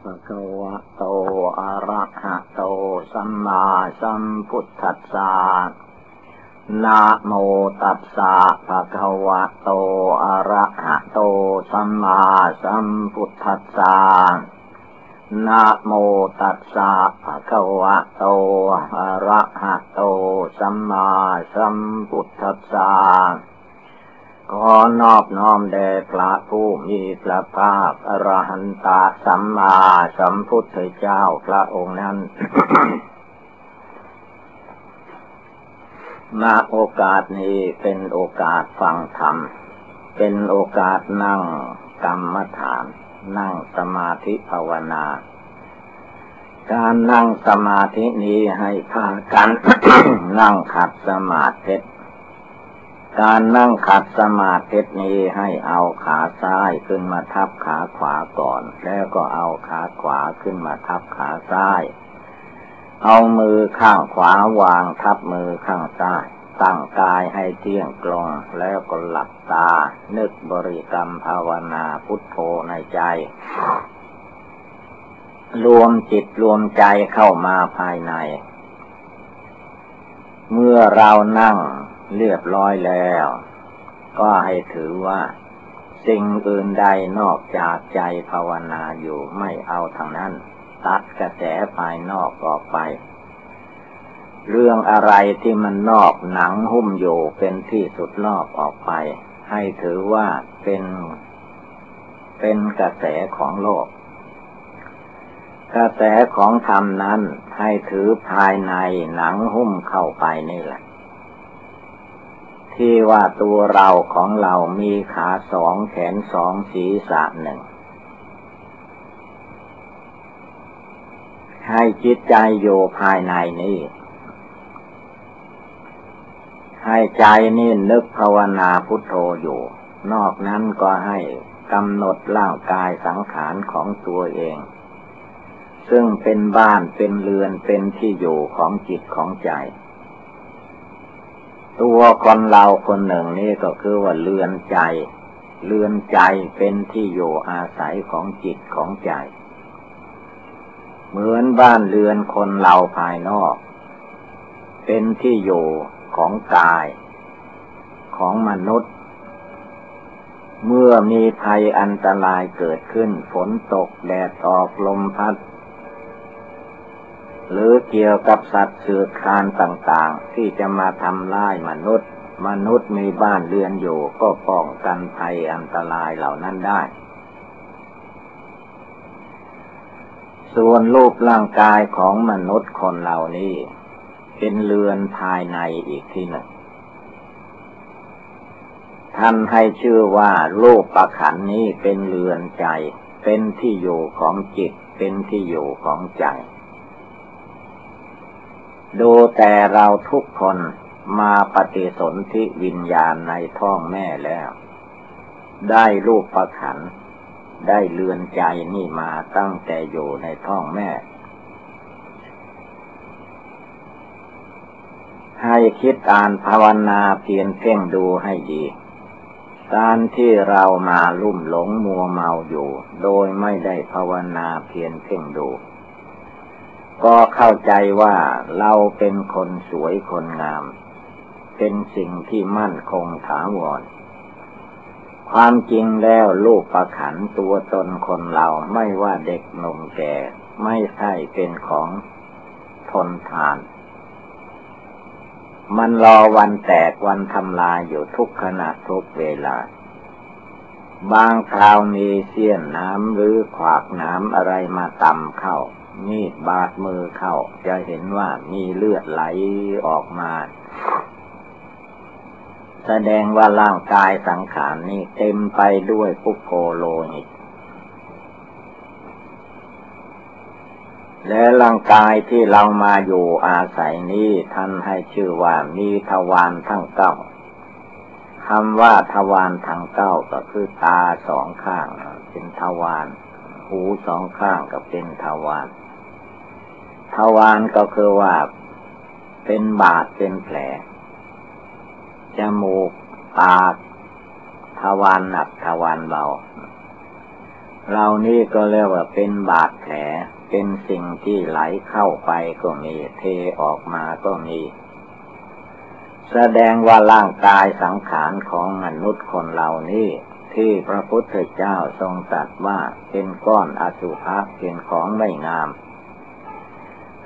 ภะคะวะโต อะระหะโต สัมมาสัมพุทธัสสะนะโมตัสสะภะคะวะโต อะระหะโต สัมมาสัมพุทธัสสะนะโมตัสสะภะคะวะโต อะระหะโต สัมมาสัมพุทธัสสะ ขอนอบน้อมแด่พระผู้มีพระภาคอรหันตสัมมาสัมพุทธเจ้าพระองค์นั้นมาโอกาสนี้เป็นโอกาสฟังธรรม เป็นโอกาสนั่งกรรมฐาน นั่งสมาธิภาวนา การนั่งสมาธินี้ให้พากัน นั่งขัดสมาธิ การนั่งขัดสมาธินี้ให้เอาขาซ้ายขึ้นมาทับขาขวาก่อน แล้วก็เอาขาขวาขึ้นมาทับขาซ้าย เอามือข้างขวาวางทับมือข้างซ้ายตั้งกายให้เที่ยงตรงแล้วก็หลับตา นึกบริกรรมภาวนาพุทโธในใจ รวมจิตรวมใจเข้ามาภายใน เมื่อเรานั่ง เรียบร้อยแล้ว ก็ให้ถือว่า สิ่งอื่นใดนอกจากใจภาวนาอยู่ไม่เอาทางนั้น ตัดกระแสภายนอกออกไป เรื่องอะไรที่มันนอกหนังหุ้มอยู่เป็นที่สุดนอกออกไป ให้ถือว่าเป็นเป็นกระแสของโลก กระแสของธรรมนั้นให้ถือภายในหนังหุ้มเข้าไปนี่แหละ ที่ว่าตัวเราของเรามีขาสองแขนสองศีรษะหนึ่ง ให้จิตใจอยู่ภายในนี้ ให้ใจนี่นึกภาวนาพุทโธอยู่ นอกนั้นก็ให้กำหนดร่างกายสังขารของตัวเอง ซึ่งเป็นบ้านเป็นเรือนเป็นที่อยู่ของจิตของใจ ตัวคนเราคนหนึ่งนี่ก็คือว่าเลือนใจ เลือนใจเป็นที่อยู่อาศัยของจิตของใจ เหมือนบ้านเรือนคนเราภายนอก เป็นที่อยู่ของกาย ของมนุษย์ เมื่อมีภัยอันตรายเกิดขึ้นฝนตกแดดออกลมพัด หรือเกี่ยวกับสัตว์เสือคานต่างๆ ที่จะมาทำร้ายมนุษย์ มนุษย์มีบ้านเรือนอยู่ก็ป้องกันภัยอันตรายเหล่านั้นได้ ส่วนรูปร่างกายของมนุษย์คนเหล่านี้ เป็นเรือนภายในอีกที่หนึ่งท่านให้ชื่อว่ารูปประขันนี้เป็นเรือนใจ เป็นที่อยู่ของจิต เป็นที่อยู่ของใจ ดูแต่เราทุกคนมาปฏิสนธิวิญญาณในท้องแม่แล้ว ได้รูปประขัน ได้เลือนใจนี่มาตั้งแต่อยู่ในท้องแม่ ให้คิดอ่านภาวนาเพียนเพ่งดูให้ดีการที่เรามาลุ่มหลงมัวเมาอยู่ โดยไม่ได้ภาวนาเพียนเพ่งดู ก็เข้าใจว่าเราเป็นคนสวยคนงาม เป็นสิ่งที่มั่นคงถาวร ความจริงแล้วลูกประขันตัวตนคนเราไม่ว่าเด็กหนุ่มแก่ ไม่ใช่เป็นของทนทาน มันรอวันแตกวันทำลายอยู่ทุกขณะทุกเวลาบางคราวมีเสี้ยนน้ำหรือขวากน้ำอะไรมาต่ำเข้า มีดบาดมือเข้า จะเห็นว่ามีเลือดไหลออกมา แสดงว่าร่างกายสังขารนี่เต็มไปด้วยปุโคโลหิต และร่างกายที่เรามาอยู่อาศัยนี้ท่านให้ชื่อว่ามีทวารทั้งเก้าคำว่าทวารทั้งเก้าก็คือตาสองข้างเป็นทวารหูสองข้างก็เป็นทวาร ทวารก็คือว่าเป็นบาดเป็นแผล จมูก ปาก ทวารหนักทวารเบา เรานี่ก็เรียกว่าเป็นบาดแผล เป็นสิ่งที่ไหลเข้าไปก็มีเทออกมาก็มี แสดงว่าร่างกายสังขารของมนุษย์คนเหล่านี้ที่พระพุทธเจ้าทรงตรัสว่าเป็นก้อนอสุภะเป็นของไม่งาม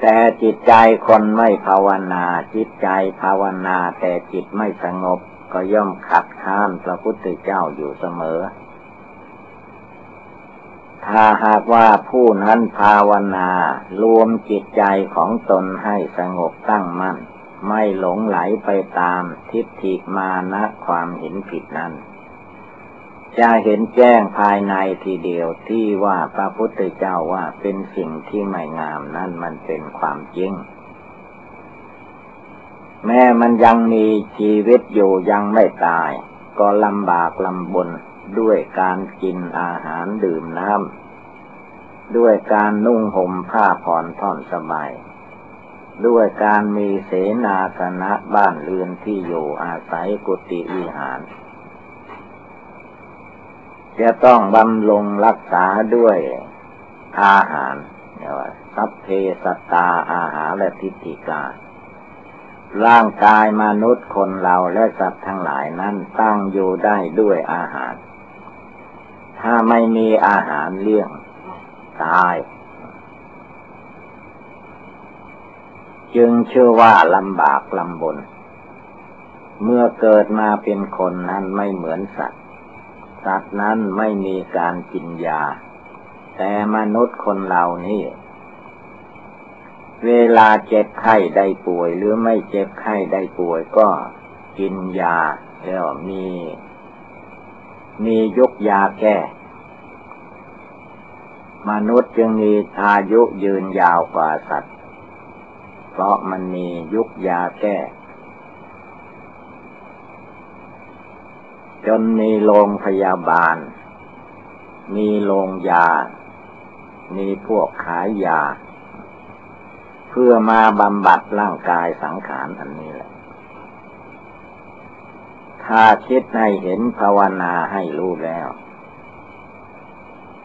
แต่จิตใจคนไม่ภาวนา จิตใจภาวนาแต่จิตไม่สงบ ก็ย่อมขัดข้ามพระพุทธเจ้าอยู่เสมอ ถ้าหากว่าผู้นั้นภาวนา รวมจิตใจของตนให้สงบตั้งมั่น ไม่หลงไหลไปตามทิฏฐิมานะความเห็นผิดนั้น จะเห็นแจ้งภายในทีเดียวที่ว่าพระพุทธเจ้าว่าเป็นสิ่งที่ไม่งามนั่นมันเป็นความจริง แม้มันยังมีชีวิตอยู่ยังไม่ตาย ก็ลำบากลำบนด้วยการกินอาหารดื่มน้ำด้วยการนุ่งห่มผ้าผ่อนท่อนสบายด้วยการมีเสนาสนะบ้านเรือนที่อยู่อาศัยกุฏิวิหาร จะต้องบำรุงรักษาด้วยอาหารสัพเพสตาอาหารและทิฏฐิกา ร่างกายมนุษย์คนเราและสัตว์ทั้งหลายนั้นตั้งอยู่ได้ด้วยอาหาร ถ้าไม่มีอาหารเลี้ยง ตาย จึงเชื่อว่าลำบากลำบน เมื่อเกิดมาเป็นคนนั้นไม่เหมือนสัตว์ สัตว์นั้นไม่มีการกินยา แต่มนุษย์คนเหล่านี้เวลาเจ็บไข้ได้ป่วย หรือไม่เจ็บไข้ได้ป่วยก็กินยาแล้วมี มียกยาแก้มนุษย์จึงมีอายุยืนยาวกว่าสัตว์ เพราะมันมียุกยาแก้ จนมีโรงพยาบาล มีโรงยา มีพวกขายยา เพื่อมาบำบัดร่างกายสังขารอันนี้แหละ ถ้าคิดให้เห็นภาวนาให้รู้แล้ว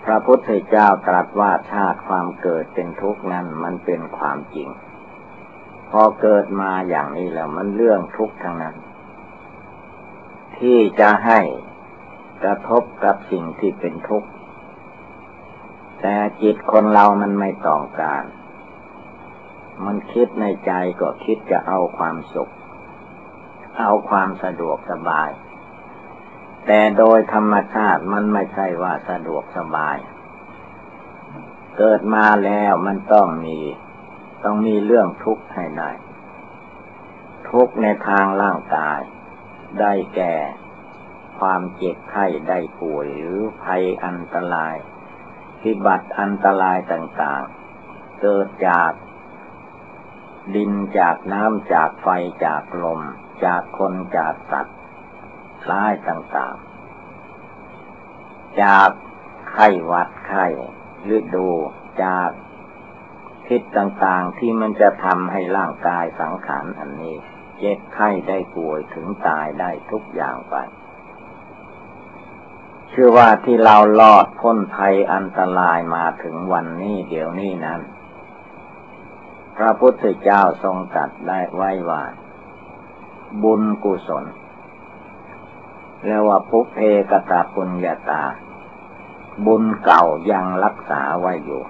พระพุทธเจ้าตรัสว่าชาติความเกิดเป็นทุกข์นั้นมันเป็นความจริง พอเกิดมาอย่างนี้แล้วมันเรื่องทุกข์ทั้งนั้น ที่จะให้กระทบกับสิ่งที่เป็นทุกข์ แต่จิตคนเรามันไม่ต้องการ มันคิดในใจก็คิดจะเอาความสุข เอาความสะดวกสบาย แต่โดยธรรมชาติมันไม่ใช่ว่าสะดวกสบาย เกิดมาแล้วมันต้องมี ต้องมีเรื่องทุกข์ให้ได้ ทุกข์ในทางร่างกาย ได้แก่ ความเจ็บไข้ได้ป่วยหรือภัยอันตราย พิบัติอันตรายต่างๆ เกิดจากดินจากน้ำจากไฟจากลม จากคนจากสัตว์ร้ายต่างๆ จากไข้หวัดไข้ฤดูจากพิษต่างๆที่มันจะทำให้ร่างกายสังขารอันนี้ เจ็บไข้ได้ป่วยถึงตายได้ทุกอย่างไป ชื่อว่าที่เราลอดพ้นภัยอันตรายมาถึงวันนี้เดี๋ยวนี้นั้น พระพุทธเจ้าทรงตัดได้ไว้ว่าบุญกุศลเรียกว่าภุเพกตาปุญญาตา บุญเก่ายังรักษาไว้อยู่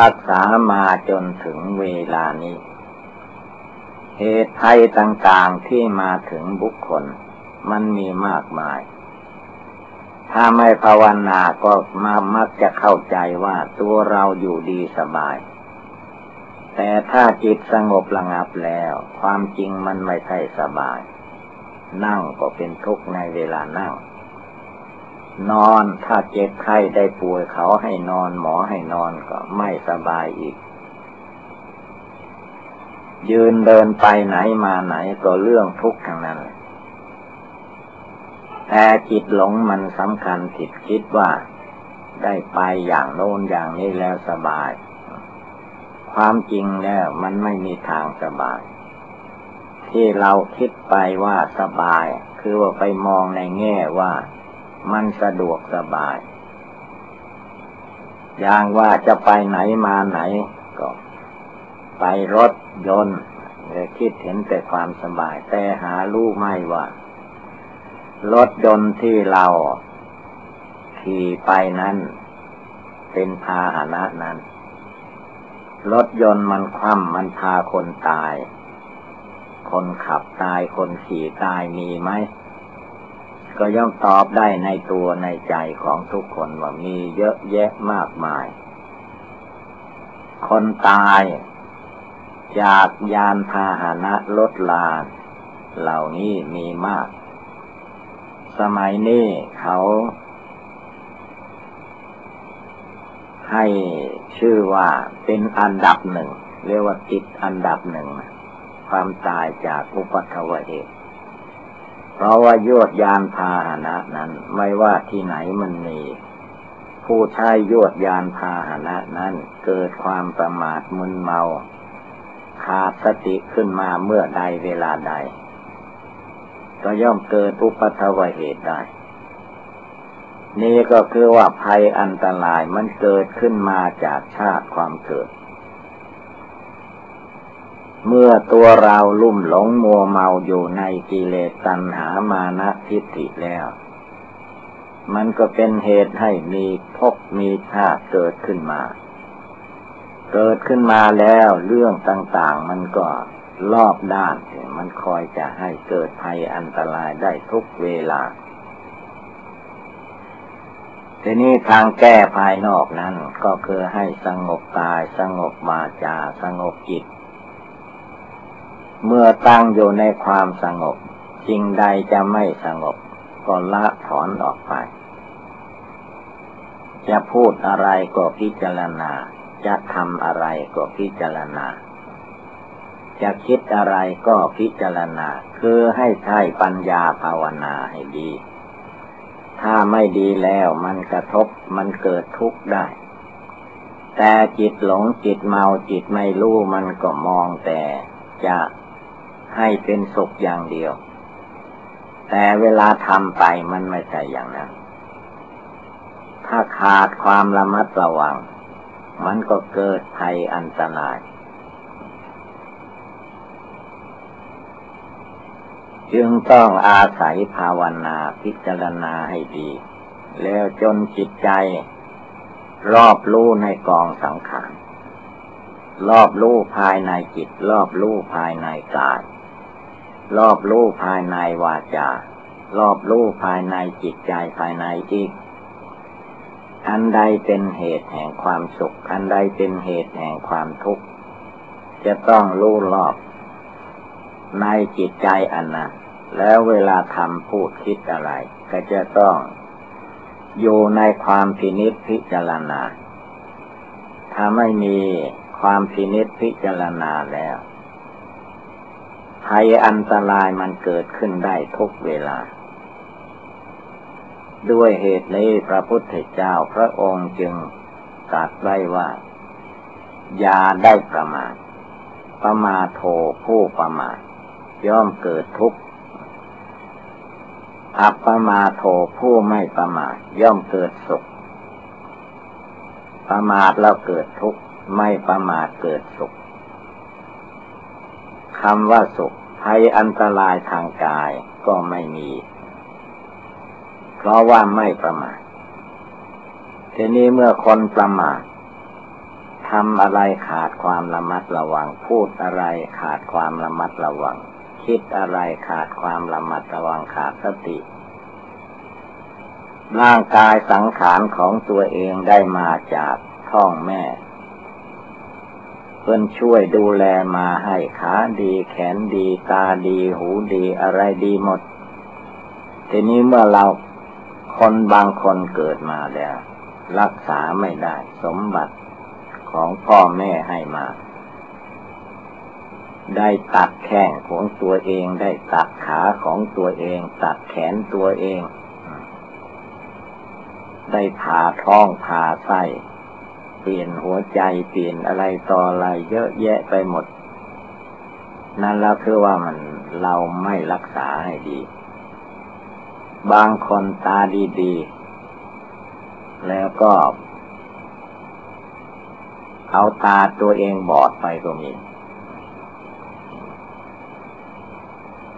รักษามาจนถึงเวลานี้ เหตุภัยต่างๆที่มาถึงบุคคล มันมีมากมาย ถ้าไม่ภาวนาก็มามักจะเข้าใจว่าตัวเราอยู่ดีสบาย แต่ถ้าจิตสงบระงับแล้ว ความจริงมันไม่ใช่สบาย นั่งก็เป็นทุกข์ในเวลานั่งนอนถ้าเจ็บไข้ได้ป่วยเขาให้นอนหมอให้นอนก็ไม่สบายอีก ยืนเดินไปไหนมาไหนก็เรื่องทุกข์ทั้งนั้น แต่จิตหลงมันสำคัญผิดคิดว่า ได้ไปอย่างโน้นอย่างนี้แล้วสบาย ความจริงแล้วมันไม่มีทางสบาย ที่เราคิดไปว่าสบาย คือว่าไปมองในแง่ว่ามันสะดวกสบาย อย่างว่าจะไปไหนมาไหน ไปรถยนต์คิดเห็นแต่ความสบาย แต่หารู้ไม่ว่า รถยนต์ที่เราขี่ไปนั้น เป็นพาหนะนั้น รถยนต์มันคว่ำมันพาคนตาย คนขับตายคนขี่ตายมีไหม ก็ย่อมตอบได้ในตัวในใจของทุกคนว่ามีเยอะแยะมากมาย คนตาย จากยานพาหนะลดลา เหล่านี้มีมาก สมัยนี้เขา ให้ชื่อว่าเป็นอันดับหนึ่ง เรียกว่าติดอันดับหนึ่ง ความตายจากอุปัตวเหตุเพราะว่ายวดยานพาหนะนั้น ไม่ว่าที่ไหนมันมีผู้ใช้ยวดยานพาหนะนั้น เกิดความประมาทมึนเมา ขาดสติขึ้นมาเมื่อใดเวลาใด ก็ย่อมเกิดอุปัตวเหตุได้ นี่ก็คือว่าภัยอันตรายมันเกิดขึ้นมาจากชาติความเกิด เมื่อตัวเราลุ่มหลงมัวเมาอยู่ในกิเลสตัณหามานะทิฏฐิแล้ว มันก็เป็นเหตุให้มีภพมีชาติเกิดขึ้นมา เกิดขึ้นมาแล้วเรื่องต่างๆ มันก็รอบด้าน มันคอยจะให้เกิดภัยอันตรายได้ทุกเวลา ทีนี้ทางแก้ภายนอกนั้น ก็คือให้สงบกาย สงบวาจา สงบจิต เมื่อตั้งอยู่ในความสงบสิ่งใดจะไม่สงบ ก็ละถอนออกไป จะพูดอะไรก็พิจารณา จะทำอะไรก็พิจารณา จะคิดอะไรก็พิจารณา คือให้ใช้ปัญญาภาวนาให้ดี ถ้าไม่ดีแล้วมันกระทบมันเกิดทุกข์ได้ แต่จิตหลงจิตเมาจิตไม่รู้มันก็มองแต่จะให้เป็นสุขอย่างเดียว แต่เวลาทำไปมันไม่ใช่อย่างนั้น ถ้าขาดความระมัดระวัง มันก็เกิดภัยอันตราย จึงต้องอาศัยภาวนาพิจารณาให้ดี แล้วจนจิตใจ รอบรู้ในกองสังขารรอบรู้ภายในจิต รอบรู้ภายในกาย รอบรู้ภายในวาจารอบรู้ภายในจิตใจภายในอีก อันใดเป็นเหตุแห่งความสุข อันใดเป็นเหตุแห่งความทุกข์ จะต้องรู้รอบ ในจิตใจอันนั้นแล้วเวลาทำพูดคิดอะไร ก็จะต้อง อยู่ในความพินิษพิจารณา ถ้าไม่มีความพินิษพิจารณาแล้วภัยอันตรายมันเกิดขึ้นได้ทุกเวลา ด้วยเหตุนี้พระพุทธเจ้าพระองค์จึงตรัสไว้ว่าอย่าได้ประมาท ประมาทโทผู้ประมาท ย่อมเกิดทุกข์ อัปปมาโทผู้ไม่ประมาท ย่อมเกิดสุข ประมาทแล้วเกิดทุกข์ ไม่ประมาทเกิดสุขคำว่าสุขภัยอันตรายทางกายก็ไม่มี เพราะว่าไม่ประมาททีนี้เมื่อคนประมาททำอะไรขาดความระมัดระวัง พูดอะไรขาดความระมัดระวัง คิดอะไรขาดความระมัดระวังขาดสติ ร่างกายสังขารของตัวเองได้มาจากท้องแม่ เพื่อนช่วยดูแลมาให้ขาดีแขนดีตาดีหูดีอะไรดีหมด ทีนี้เมื่อเรา คนบางคนเกิดมาแล้ว รักษาไม่ได้สมบัติของพ่อแม่ให้มา ได้ตัดแข้งของตัวเองได้ตัดขาของตัวเอง ตัดแขนตัวเอง ได้ผ่าท้องผ่าไส้เปลี่ยนหัวใจเปลี่ยนอะไรต่ออะไรเยอะแยะไปหมด นั่นแล้วคือว่ามันเราไม่รักษาให้ดี บางคนตาดีๆ แล้วก็ เอาตาตัวเองบอดไปก็มี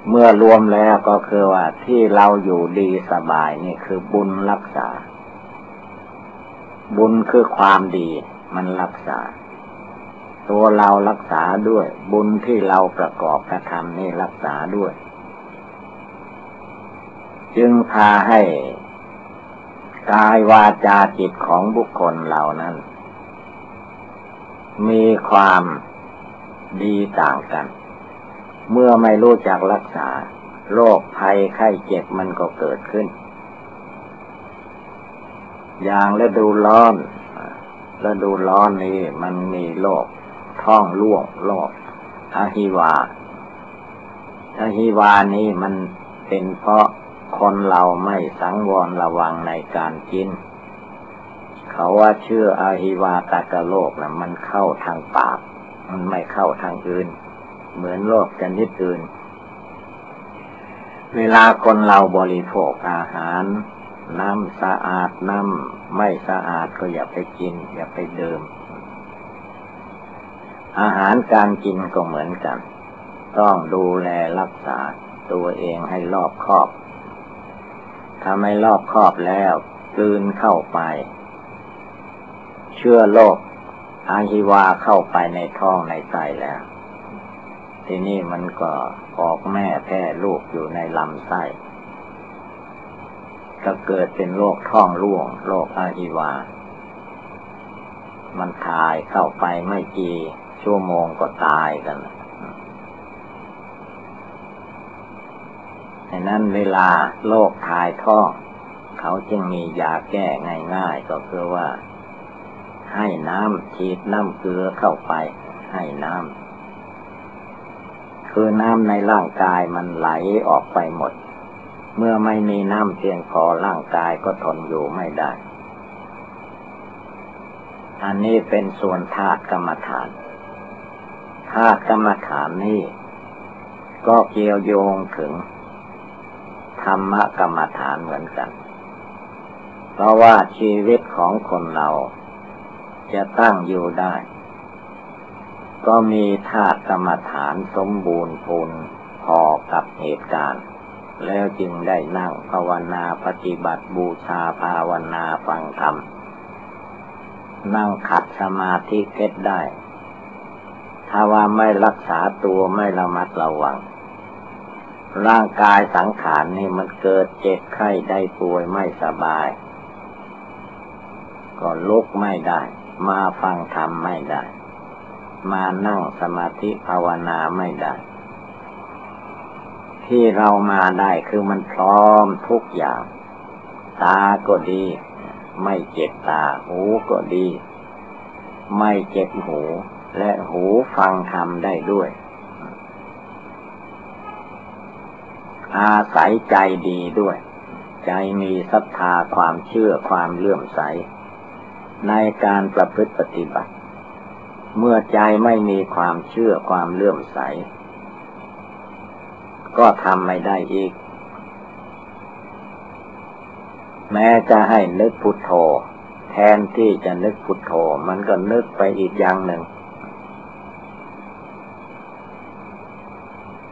เมื่อรวมแล้วก็คือว่าที่เราอยู่ดีสบายนี่คือบุญรักษา บุญคือความดีมันรักษา ตัวเรารักษาด้วย บุญที่เราประกอบกระทำนี่รักษาด้วย จึงพาให้กายวาจาจิตของบุคคลเหล่านั้น มีความดีต่างกัน เมื่อไม่รู้จักรักษาโรคภัยไข้เจ็บมันก็เกิดขึ้น อย่างฤดูร้อนฤดูร้อนนี้มันมีโรคท้องร่วงโรคอหิวาอหิวานี้มันเป็นเพราะ คนเราไม่สังวรระวังในการกิน เขาว่าเชื่ออาหิวาตากะโลกนะมันเข้าทางปาก มันไม่เข้าทางอื่น เหมือนโรคชนิดอื่น เวลาคนเราบริโภคอาหาร น้ำสะอาดน้ำไม่สะอาดก็อย่าไปกิน อย่าไปดื่มอาหารการกินก็เหมือนกัน ต้องดูแลรักษาตัวเองให้รอบคอบ ถ้าไม่รอบครอบแล้วกลืนเข้าไป เชื่อโรคอาหิวาเข้าไปในท้องในไตแล้ว ทีนี้มันก็ออกแม่แพร่ลูกอยู่ในลำไส้ก็เกิดเป็นโรคท้องร่วงโรคอาหิวา มันถ่ายเข้าไปไม่กี่ชั่วโมงก็ตายกัน ฉะนั้นเวลาโรคถ่ายท้องเขาจึงมียาแก้ง่ายๆ ก็คือว่า ให้น้ำฉีดน้ำเกลือเข้าไป ให้น้ำคือน้ำในร่างกายมันไหลออกไปหมด เมื่อไม่มีน้ำเพียงพอร่างกายก็ทนอยู่ไม่ได้ อันนี้เป็นส่วนธาตุกรรมฐานธาตุกรรมฐานนี้ก็เกี่ยวโยงถึง ธรรมกรรมฐานเหมือนกัน เพราะว่าชีวิตของคนเราจะตั้งอยู่ได้ ก็มีธาตุกรรมฐานสมบูรณ์พูนพอกับเหตุการณ์ แล้วจึงได้นั่งภาวนาปฏิบัติบูชาภาวนาฟังธรรม นั่งขัดสมาธิเก็ดได้ ถ้าว่าไม่รักษาตัวไม่ระมัดระวัง ร่างกายสังขารนี่มันเกิดเจ็บไข้ได้ป่วยไม่สบาย ก็ลุกไม่ได้ มาฟังธรรมไม่ได้ มานั่งสมาธิภาวนาไม่ได้ ที่เรามาได้คือมันพร้อมทุกอย่าง ตาก็ดี ไม่เจ็บตา หูก็ดี ไม่เจ็บหู และหูฟังธรรมได้ด้วย อาศัยใจดีด้วย ใจมีศรัทธาความเชื่อความเลื่อมใส ในการประพฤติปฏิบัติ เมื่อใจไม่มีความเชื่อความเลื่อมใส ก็ทำไม่ได้อีก แม้จะให้นึกพุทโธ แทนที่จะนึกพุทโธ มันก็นึกไปอีกอย่างหนึ่ง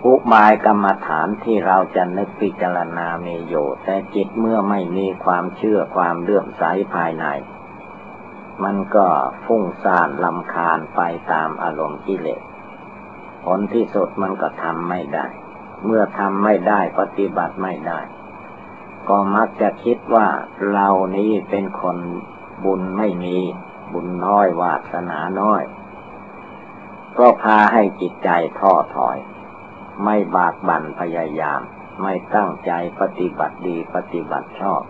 อุบายกรรมฐานที่เราจะนึกพิจารณามีอยู่ แต่จิตเมื่อไม่มีความเชื่อความเลื่อมใสภายใน มันก็ฟุ้งซ่านลำคาญไปตามอารมณ์กิเลสผลที่สุดมันก็ทำไม่ได้ เมื่อทำไม่ได้ปฏิบัติไม่ได้ ก็มักจะคิดว่าเรานี้เป็นคนบุญไม่มีบุญน้อยวาสนาน้อย ก็พาให้จิตใจท้อถอย ไม่บากบั่นพยายาม ไม่ตั้งใจปฏิบัติดีปฏิบัติชอบ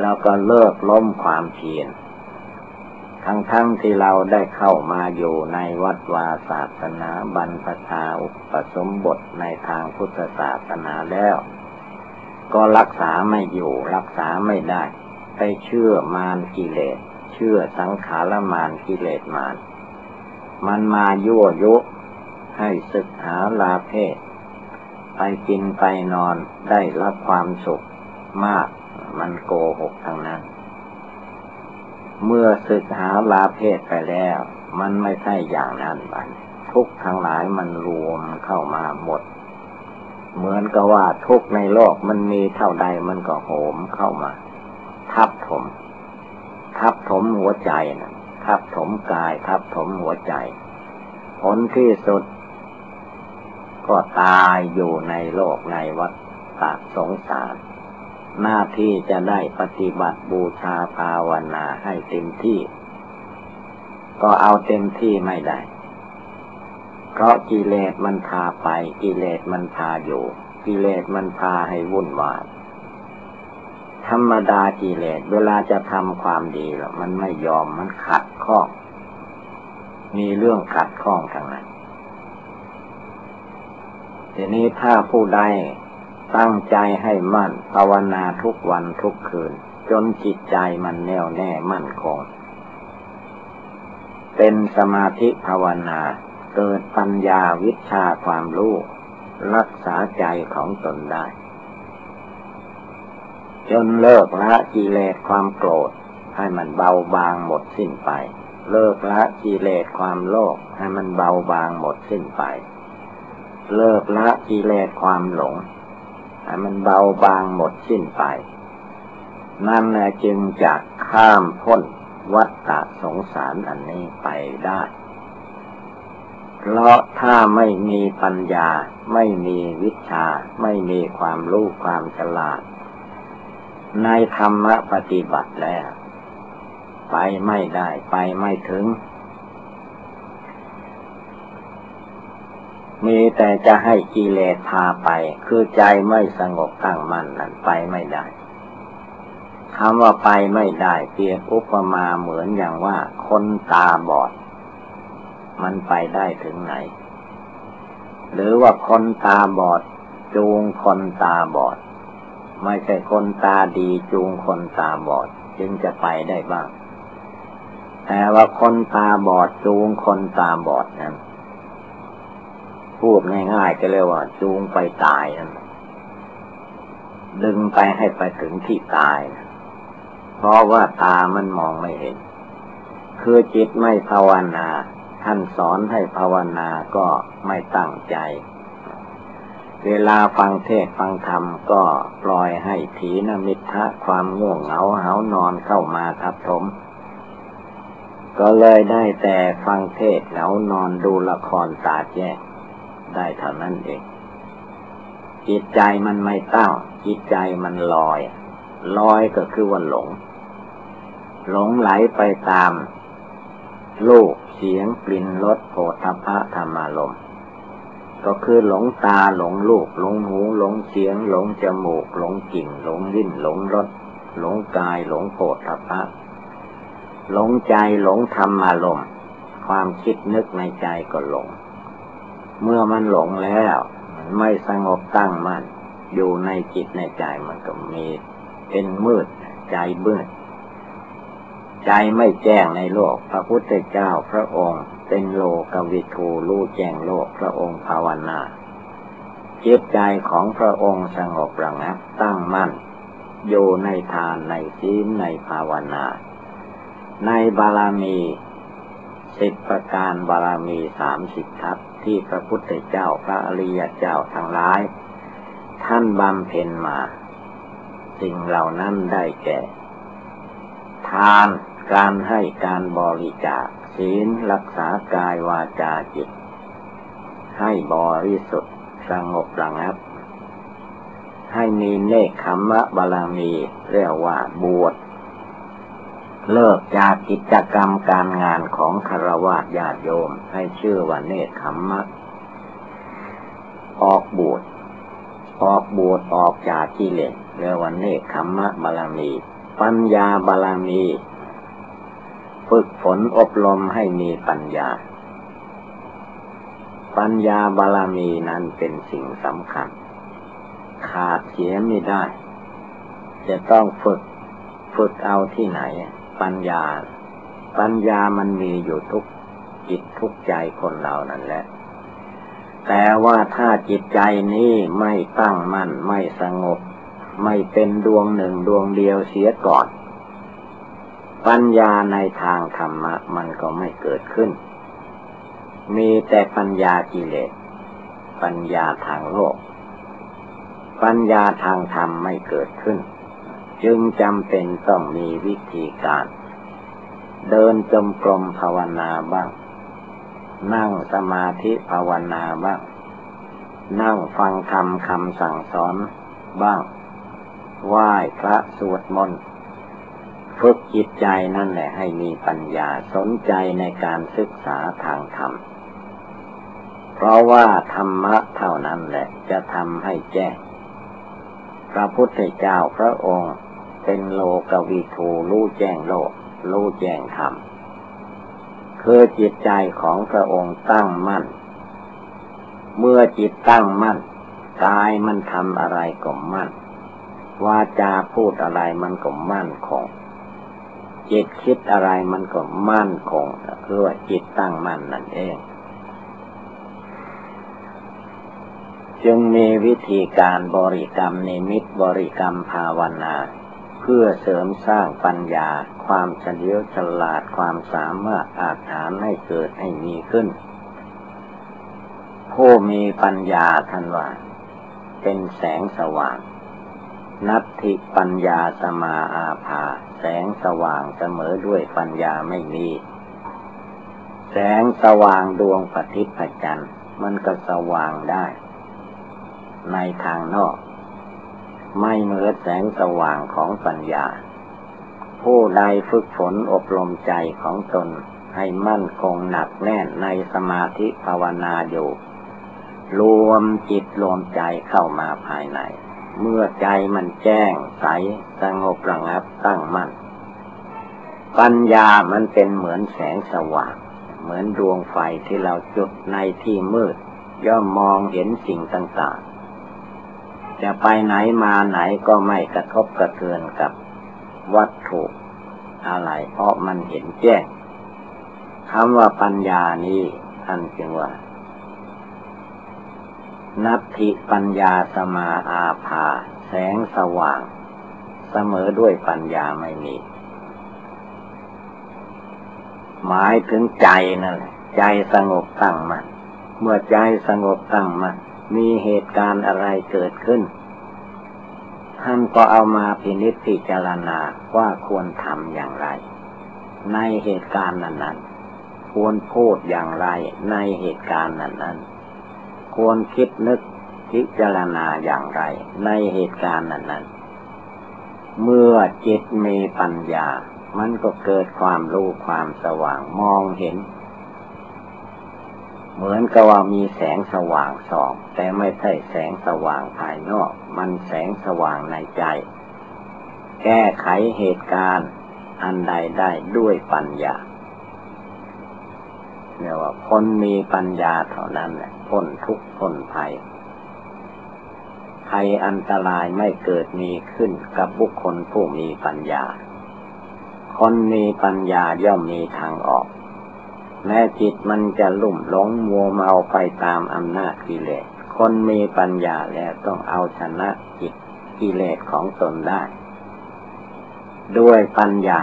แล้วก็เลิกล้มความเพียรทั้งๆทที่เราได้เข้ามาอยู่ในวัดวาศาสนาบรรพชาอุปสมบทในทางพุทธศาสนาแล้ว ก็รักษาไม่อยู่รักษาไม่ได้ ไปเชื่อมารกิเลส เชื่อสังขารมารกิเลสมารมันมายั่วยุ ให้ศึกหาลาเพศ ไปกินไปนอนได้รับความสุขมากมันโกหกทางนั้น เมื่อศึกหาลาเพศไปแล้ว มันไม่ใช่อย่างนั้นบันทุกทั้งหลายมันรวมเข้ามาหมด เหมือนกับว่าทุกในโลกมันมีเท่าใดมันก็โหมเข้ามา ทับถม ทับถมหัวใจนะทับถมกายทับถมหัวใจ ผลที่สุด ก็ตายอยู่ในโลกในวัฏสงสาร หน้าที่จะได้ปฏิบัติบูชาภาวนาให้เต็มที่ ก็เอาเต็มที่ไม่ได้ เพราะกิเลสมันพาไป กิเลสมันพาอยู่ กิเลสมันพาให้วุ่นวายธรรมดากิเลสเวลาจะทำความดีแล้วมันไม่ยอมมันขัดข้อง มีเรื่องขัดข้องทางนั้น ทีนี้ถ้าผู้ใดตั้งใจให้มั่นภาวนาทุกวันทุกคืน จนจิตใจมันแน่วแน่มั่นคง เป็นสมาธิภาวนาเกิดปัญญาวิชาความรู้รักษาใจของตนได้ จนเลิกละกิเลสความโกรธ ให้มันเบาบางหมดสิ้นไป เลิกละกิเลสความโลภให้มันเบาบางหมดสิ้นไป เลิกละกิเลสความหลงให้มันเบาบางหมดสิ้นไป นั่นแหละจึงจะข้ามพ้นวัฏฏะสงสารอันนี้ไปได้เพราะถ้าไม่มีปัญญา ไม่มีวิชา ไม่มีความรู้ความฉลาด ในธรรมปฏิบัติแล้ว ไปไม่ได้ไปไม่ถึง มีแต่จะให้กิเลสพาไป คือใจไม่สงบตั้งมั่นนั้นไปไม่ได้คำว่าไปไม่ได้เปรียบอุปมาเหมือนอย่างว่า คนตาบอด มันไปได้ถึงไหน หรือว่าคนตาบอด จูงคนตาบอด ไม่ใช่คนตาดีจูงคนตาบอด จึงจะไปได้บ้าง แต่ว่าคนตาบอดจูงคนตาบอดนั้น พูดง่ายๆก็เรียกว่า จูงไปตายนั่นดึงไปให้ไปถึงที่ตาย เพราะว่าตามันมองไม่เห็น คือจิตไม่ภาวนา ท่านสอนให้ภาวนาก็ไม่ตั้งใจ เวลาฟังเทศฟังธรรมก็ปล่อยให้ถีนมิทะความง่วงเหงาเหานอนเข้ามาทับถม ก็เลยได้แต่ฟังเทศเหงานอนดูละครตาแยก ได้เท่านั้นเอง จิตใจมันไม่ตั้งจิตใจมันลอย ลอยก็คือว่าหลง หลงไหลไปตามลูกเสียงกลิ่นรสโผฏฐะธรรมารมก็คือหลงตาหลงลูกหลงหูหลงเสียง หลงจมูก หลงกลิ่นหลงลิ้นหลงรสหลงกายหลงโผฏฐะหลงใจหลงธรรมารมความคิดนึกในใจก็หลง เมื่อมันหลงแล้วมันไม่สงบตั้งมัน่นอยู่ในจิตในใจมันก็มีเป็นมืดใจเบื่อใจไม่แจ้งในโลก พระพุทธเจ้าพระองค์เป็นโลกวิทูรู้แจ้งโลกพระองค์ภาวนาจิตใจของพระองค์สงบระงับตั้งมั่นอยู่ในทานในศีลในภาวนา ในบารมีสิบประการบารมีสามสิบทัศ ที่พระพุทธเจ้าพระอริยเจ้าทั้งหลาย ท่านบำเพ็ญมา สิ่งเหล่านั้นได้แก่ ทานการให้การบริจาคศีลรักษากายวาจาจิต ให้บริสุทธิ์สงบระงับ ให้มีเนคขมะบาลมีเรียกว่าบวช เลิกจากกิจกรรมการงานของคารวะญาติโยมให้ชื่อว่าเนคขมมะออกบวชออกบวชออกจากกิเลสเรียกว่าเนคขมมะบาลมี ปัญญาบาลมี ฝึกฝนอบรมให้มีปัญญา ปัญญาบาลมีนั้นเป็นสิ่งสำคัญ ขาดเสียไม่ได้ จะต้องฝึกฝึกเอาที่ไหน ปัญญา ปัญญามันมีอยู่ทุกจิตทุกใจคนเรานั่นแหละ แต่ว่าถ้าจิตใจนี้ไม่ตั้งมั่นไม่สงบ ไม่เป็นดวงหนึ่งดวงเดียวเสียก่อน ปัญญาในทางธรรมะมันก็ไม่เกิดขึ้น มีแต่ปัญญากิเลส ปัญญาทางโลก ปัญญาทางธรรมไม่เกิดขึ้น จึงจำเป็นต้องมีวิธีการ เดินจมกรมภาวนาบ้าง นั่งสมาธิภาวนาบ้าง นั่งฟังธรรมคำสั่งสอนบ้าง ไหว้พระสวดมนต์ฝึกจิตใจนั่นแหละให้มีปัญญาสนใจในการศึกษาทางธรรม เพราะว่าธรรมะเท่านั้นแหละจะทำให้แจ้งพระพุทธเจ้าพระองค์ เป็นโลกวิทูรู้แจ้งโลก รู้แจ้งธรรม คือจิตใจของพระองค์ตั้งมั่น เมื่อจิตตั้งมั่นกายมันทำอะไรก็มั่นวาจาพูดอะไรมันก็มั่นคงจิตคิดอะไรมันก็มั่นคงคือว่าจิตตั้งมั่นนั่นเอง จึงมีวิธีการบริกรรมนิมิตบริกรรมภาวนา เพื่อเสริมสร้างปัญญา ความเฉลียวฉลาดความสามารถอาจารให้เกิดให้มีขึ้น ผู้มีปัญญาทันว่า เป็นแสงสว่าง นัตถิปัญญาสมาอาภา แสงสว่างเสมอด้วยปัญญาไม่มี แสงสว่างดวงปฏิปจันมันก็สว่างได้ ในทางนอก ไม่เหมือนแสงสว่างของปัญญา ผู้ใดฝึกฝนอบรมใจของตนให้มั่นคงหนักแน่นในสมาธิภาวนาอยู่ รวมจิตรวมใจเข้ามาภายใน เมื่อใจมันแจ้งใสสงบระงับตั้งมั่น ปัญญามันเป็นเหมือนแสงสว่าง เหมือนดวงไฟที่เราจุดในที่มืด ย่อมมองเห็นสิ่งต่างๆ จะไปไหนมาไหนก็ไม่กระทบกระเทือนกับวัตถุอะไร เพราะมันเห็นแจ้งคำว่าปัญญานี้ท่านจึงว่า นัตถิปัญญาสมาอาภา แสงสว่าง เสมอด้วยปัญญาไม่มี หมายถึงใจนั่นแหละใจสงบตั้งมัน่นเมื่อใจสงบตั้งมัน่น มีเหตุการณ์อะไรเกิดขึ้น ท่านก็เอามาพินิจพิจารณาว่าควรทำอย่างไร ในเหตุการณ์นั้นๆ ควรพูดอย่างไรในเหตุการณ์นั้นๆ ควรคิดนึกพิจารณาอย่างไร ในเหตุการณ์นั้นนั้นเมื่อจิตมีปัญญา มันก็เกิดความรู้ความสว่างมองเห็น เหมือนกับว่ามีแสงสว่างสอง แต่ไม่ใช่แสงสว่างภายนอก มันแสงสว่างในใจ แก้ไขเหตุการณ์อันใดได้ด้วยปัญญาเรียกว่าคนมีปัญญาเท่านั้นแหละพ้นทุกข์พ้นภัยภัยอันตรายไม่เกิดมีขึ้นกับบุคคลผู้มีปัญญา คนมีปัญญาย่อมมีทางออก แม้จิตมันจะลุ่มหลงมัวเมาไปตามอำนาจกิเลส คนมีปัญญาแล้วต้องเอาชนะจิตกิเลสของตนได้ ด้วยปัญญา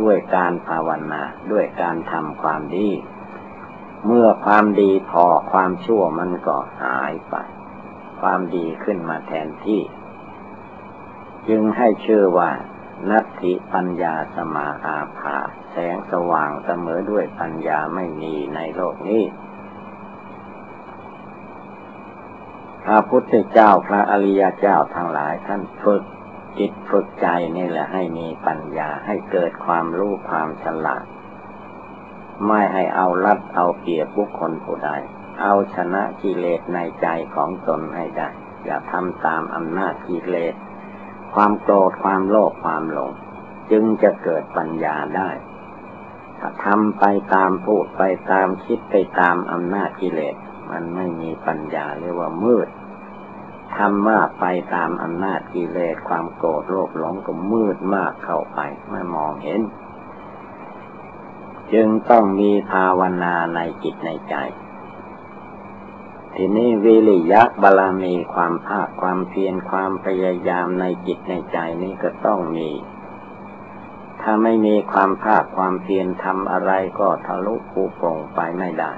ด้วยการภาวนา ด้วยการทำความดี เมื่อความดีพอความชั่วมันก็หายไป ความดีขึ้นมาแทนที่ จึงให้ชื่อว่า นัตถิปัญญาสมาอาภา แสงสว่างเสมอด้วยปัญญาไม่มีในโลกนี้พระพุทธเจ้าพระอริยเจ้าทั้งหลายท่านฝึกจิตฝึกใจนี่แหละให้มีปัญญาให้เกิดความรู้ความฉลาด ไม่ให้เอารัดเอาเปรียบบุคคลผู้ใด เอาชนะกิเลสในใจของตนให้ได้ อย่าทำตามอำนาจกิเลส ความโกรธความโลภความหลง จึงจะเกิดปัญญาได้ถ้าทำไปตามพูดไปตามคิดไปตามอำนาจกิเลส มันไม่มีปัญญาเรียกว่ามืดทำมากไปตามอำนาจกิเลสความโกรธโลภหลงก็มืดมากเข้าไปไม่มองเห็น จึงต้องมีภาวนาในจิตในใจ ทีนี้วิริยะบาลามีความภาคความเพียรความพยายามในจิตในใจนี้ก็ต้องมี ถ้าไม่มีความภาคความเพียรทำอะไรก็ทะลุภูโป่งไปไม่ได้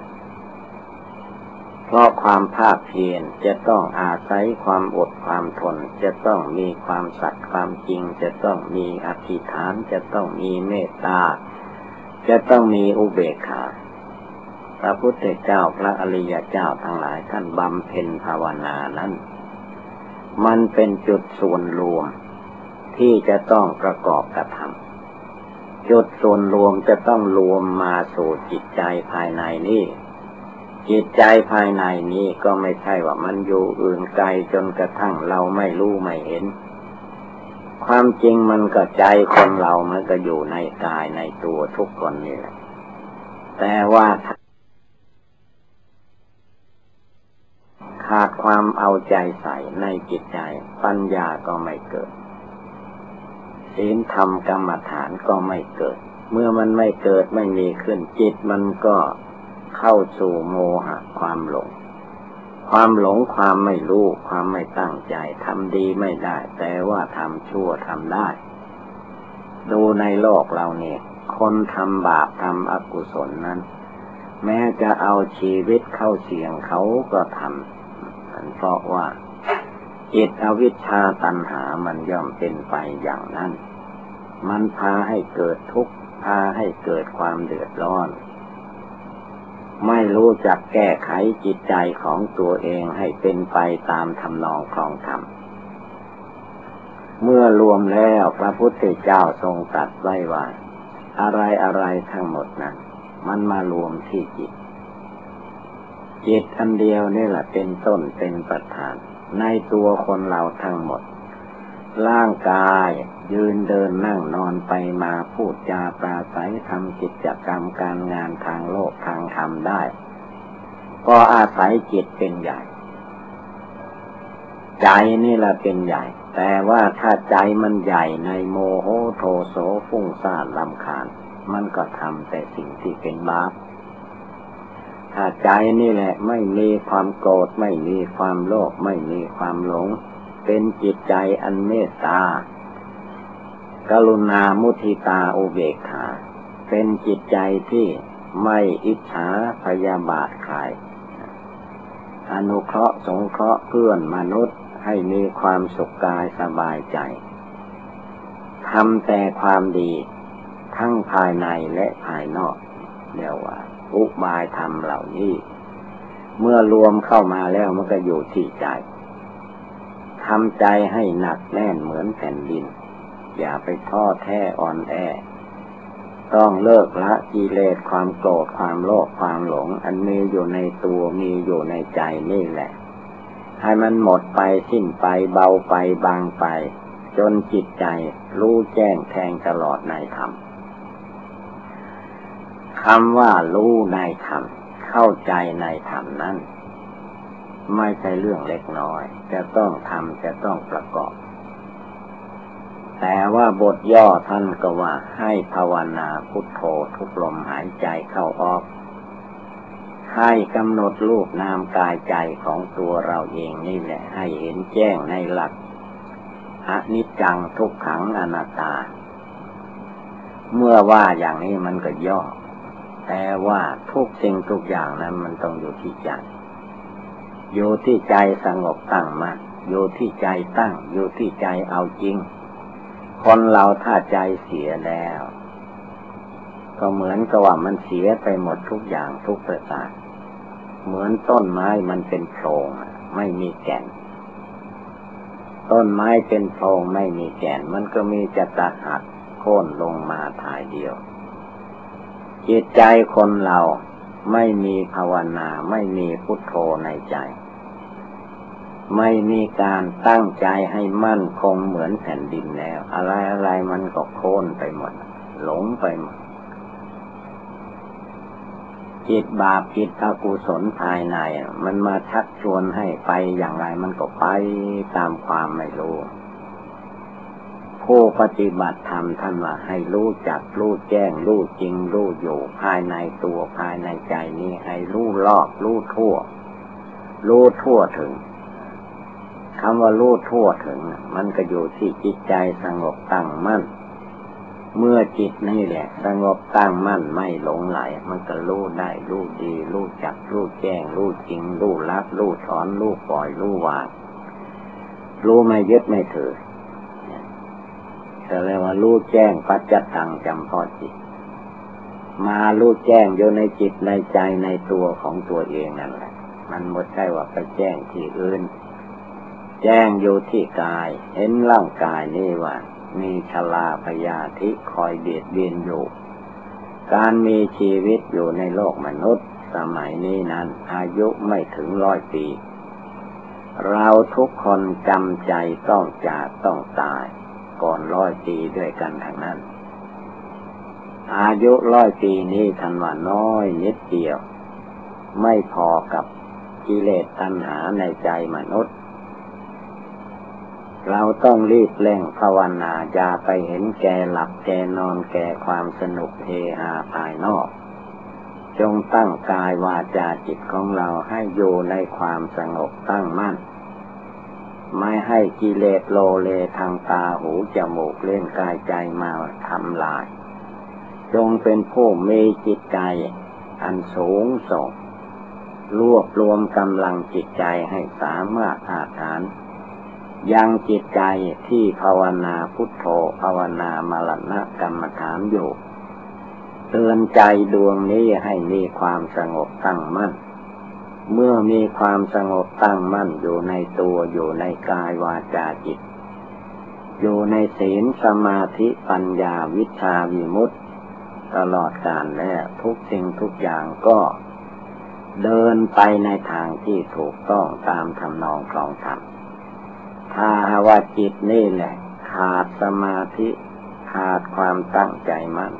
เพราะความภาคเพียรจะต้องอาศัยความอดความทน จะต้องมีความสัตย์ความจริง จะต้องมีอธิษฐาน จะต้องมีเมตตา จะต้องมีอุเบกขา พระพุทธเจ้าพระอริยเจ้าทั้งหลายท่านบำเพ็ญภาวนานั้น มันเป็นจุดส่วนรวมที่จะต้องประกอบกระทำจุดส่วนรวมจะต้องรวมมาสู่จิตใจภายในนี้จิตใจภายในนี้ก็ไม่ใช่ว่ามันอยู่อื่นไกลจนกระทั่งเราไม่รู้ไม่เห็น ความจริงมันก็ใจคนเรามันก็อยู่ในกายในตัวทุกคนนี่แหละ แต่ว่า ขาดความเอาใจใส่ในจิตใจ ปัญญาก็ไม่เกิดศีลธรรมกรรมฐานก็ไม่เกิด เมื่อมันไม่เกิดไม่มีขึ้นจิตมันก็เข้าสู่โมหะความหลง ความหลงความไม่รู้ ความไม่ตั้งใจทำดีไม่ได้ แต่ว่าทำชั่วทำได้ ดูในโลกเราเนี่ย คนทำบาปทำอกุศลนั้น แม้จะเอาชีวิตเข้าเสี่ยงเขาก็ทำ เพราะว่าจิตอวิชชาตัณหามันย่อมเป็นไปอย่างนั้น มันพาให้เกิดทุกข์ พาให้เกิดความเดือดร้อน ไม่รู้จักแก้ไขจิตใจของตัวเองให้เป็นไปตามทำนองครองธรรม เมื่อรวมแล้วพระพุทธเจ้าทรงตรัสไว้ว่า อะไรอะไรทั้งหมดนั้น มันมารวมที่จิต จิตอันเดียวนี่แหละเป็นต้นเป็นประธาน ในตัวคนเราทั้งหมด ร่างกายยืนเดินนั่งนอนไปมาพูดจาปราศัยทำกิจกรรมการงานทางโลกทางธรรมได้ ก็อาศัยจิตเป็นใหญ่ ใจนี่แหละเป็นใหญ่ แต่ว่าถ้าใจมันใหญ่ในโมโหโทโสฟุ้งซ่านลำคาญ มันก็ทำแต่สิ่งที่เป็นบาป ถ้าใจนี่แหละ ไม่มีความโกรธไม่มีความโลภไม่มีความหลง เป็นจิตใจอันเมตตากรุณามุทิตาอุเบกขา เป็นจิตใจที่ไม่อิจฉาพยาบาทใคร อนุเคราะห์สงเคราะห์เพื่อนมนุษย์ให้มีความสุขกายสบายใจ ทำแต่ความดี ทั้งภายในและภายนอกเรียกว่า อุบายธรรมเหล่านี้ เมื่อรวมเข้ามาแล้วมันก็อยู่ที่ใจทำใจให้หนักแน่นเหมือนแผ่นดิน อย่าไปท้อแท้อ่อนแอ ต้องเลิกละกิเลสความโกรธความโลภความหลง อันมีอยู่ในตัวมีอยู่ในใจนี่แหละ ให้มันหมดไปสิ้นไปเบาไปบางไป จนจิตใจรู้แจ้งแทงตลอดในธรรม คำว่ารู้ในธรรม เข้าใจในธรรมนั้น ไม่ใช่เรื่องเล็กน้อย จะต้องทำจะต้องประกอบ แต่ว่าบทย่อท่านก็ว่าให้ภาวนาพุทโธทุกลมหายใจเข้าออก ให้กำหนดรูปนามกายใจของตัวเราเองนี่แหละ ให้เห็นแจ้งในหลักอนิจจังทุกขังอนัตตา เมื่อว่าอย่างนี้มันก็ย่อ แต่ว่าทุกสิ่งทุกอย่างนั้นมันต้องอยู่ที่ใจ อยู่ที่ใจสงบตั้งมาอยู่ที่ใจตั้ง อยู่ที่ใจเอาจริง คนเราถ้าใจเสียแล้ว ก็เหมือนกับว่ามันเสียไปหมดทุกอย่างทุกประการเหมือนต้นไม้มันเป็นโพรงไม่มีแก่น ต้นไม้เป็นโพรงไม่มีแก่น มันก็มีจะตะหักโค่นลงมาถ่ายเดียว จิตใจคนเราไม่มีภาวนาไม่มีพุทโธในใจ ไม่มีการตั้งใจให้มั่นคงเหมือนแผ่นดินแล้ว อะไรอะไรมันก็โค่นไปหมด หลงไปหมด จิตบาปจิตอกุศลภายใน มันมาชักชวนให้ไปอย่างไรมันก็ไปตามความไม่รู้ ผู้ปฏิบัติธรรมท่านว่าให้รู้จักรู้แจ้งรู้จริงรู้อยู่ภายในตัวภายในใจนี้ให้รู้รอบรู้ทั่ว รู้ทั่วถึงคำว่ารู้ทั่วถึง มันก็อยู่ที่จิตใจสงบตั้งมั่น เมื่อจิตนี่แหละสงบตั้งมั่นไม่หลงไหล มันก็รู้ได้รู้ดีรู้จักรู้แจ้งรู้จริงรู้รับรู้ถอนรู้ปล่อยรู้วางรู้ไม่ยึดไม่ถือ แต่เรียกว่ารู้แจ้งปัจจตังจำพอจิต มารู้แจ้งอยู่ในจิตในใจในตัวของตัวเองนั่นแหละ มันไม่ใช่ว่าไปแจ้งที่อื่น แจ้งอยู่ที่กาย เห็นร่างกายนี่ว่า มีชลาพยาธิคอยเบียดเบียนอยู่ การมีชีวิตอยู่ในโลกมนุษย์ สมัยนี้นั้น อายุไม่ถึงร้อยปีเราทุกคนจำใจต้องจากต้องตาย ก่อนร้อยปีด้วยกันทั้งนั้น อายุร้อยปีนี้ทันว่าน้อยนิดเดียว ไม่พอกับกิเลสตัณหาในใจมนุษย์ เราต้องรีบเร่งภาวนาอย่าไปเห็นแก่หลับแก่นอนแก่ความสนุกเฮฮาภายนอก จงตั้งกายวาจาจิตของเราให้อยู่ในความสงบตั้งมั่น ไม่ให้กิเลสโลเลทางตาหูจมูกเล่นกายใจมาทำลาย จงเป็นผู้มีจิตใจ อันสูงส่งรวบรวมกำลังจิตใจให้สามารถอาถานยังจิตใจที่ภาวนาพุทโธภาวนามรณะกรรมฐานอยู่ เตือนใจดวงนี้ให้มีความสงบตั้งมั่น เมื่อมีความสงบตั้งมั่นอยู่ในตัวอยู่ในกายวาจาจิต อยู่ในศีลสมาธิปัญญาวิชาวิมุตติ ตลอดกาลแล้วทุกสิ่งทุกอย่างก็เดินไปในทางที่ถูกต้องตามทำนองคลองธรรมถ้าว่าจิตนี่แหละ ขาดสมาธิ ขาดความตั้งใจมัน่น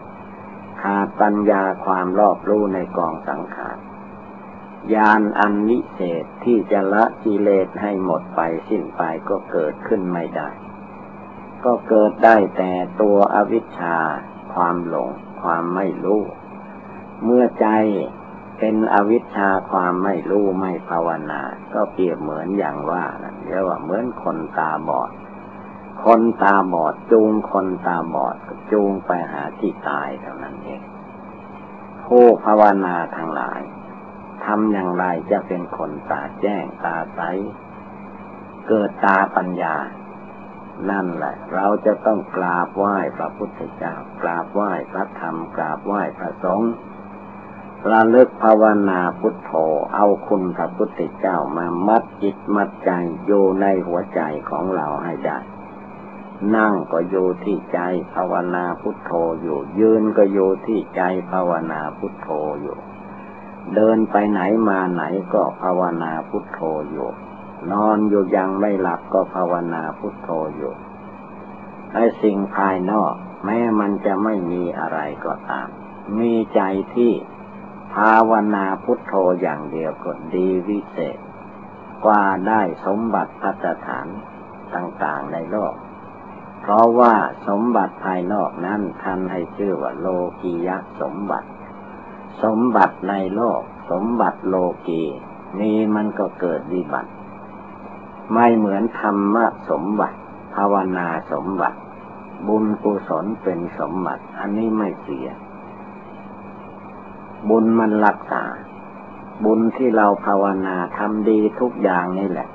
ขาดปัญญาความรอบรู้ในกองสังขาร ยานอันวิเศษที่จะละกิเลสให้หมดไปสิ้นไปก็เกิดขึ้นไม่ได้ ก็เกิดได้แต่ตัวอวิชชา ความหลง ความไม่รู้ เมื่อใจเป็นอวิชชาความไม่รู้ไม่ภาวนา ก็เปรียบเหมือนอย่างว่าเรียกว่าเหมือนคนตาบอด คนตาบอดจูงคนตาบอดจูงไปหาที่ตายเท่านั้นเองผู้ภาวนาทั้งหลาย ทำอย่างไรจะเป็นคนตาแจ้งตาใส เกิดตาปัญญา นั่นแหละ เราจะต้องกราบไหว้พระพุทธเจ้ากราบไหว้พระธรรมกราบไหว้พระสงฆ์ระลึกภาวนาพุทโธเอาคุณพระพุทธเจ้ามามัดจิตมัดใจอยู่ในหัวใจของเราให้ได้นั่งก็อยู่ที่ใจภาวนาพุทโธอยู่ ยืนก็อยู่ที่ใจภาวนาพุทโธอยู่ เดินไปไหนมาไหนก็ภาวนาพุทโธอยู่ นอนอยู่ยังไม่หลับก็ภาวนาพุทโธอยู่ไอ้สิ่งภายนอก แม้มันจะไม่มีอะไรก็ตาม มีใจที่ภาวนาพุทโธอย่างเดียวก็ดีวิเศษ กว่าได้สมบัติพัฒฐานต่างๆในโลก เพราะว่าสมบัติภายนอกนั้นท่านให้ชื่อว่าโลกียะสมบัติ สมบัติในโลก สมบัติโลกีมีมันก็เกิดวิบัติ ไม่เหมือนธรรมะสมบัติ ภาวนาสมบัติ บุญกุศลเป็นสมบัติ อันนี้ไม่เสีย บุญมันรักษา บุญที่เราภาวนาทำดีทุกอย่างนี่แหละ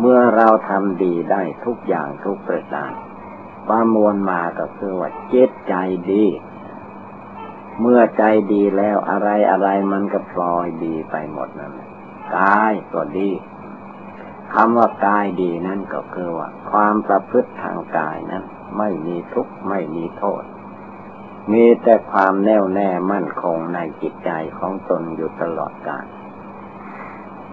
เมื่อเราทำดีได้ทุกอย่างทุกประการประมวลมาก็คือว่าเจตใจดี เมื่อใจดีแล้วอะไรอะไรมันก็พลอยดีไปหมดนั่นกายก็ดีคำว่ากายดีนั่นก็คือว่า ความประพฤติทางกายนั้นไม่มีทุกข์ไม่มีโทษ มีแต่ความแน่วแน่มั่นคงในจิตใจของตนอยู่ตลอดกาล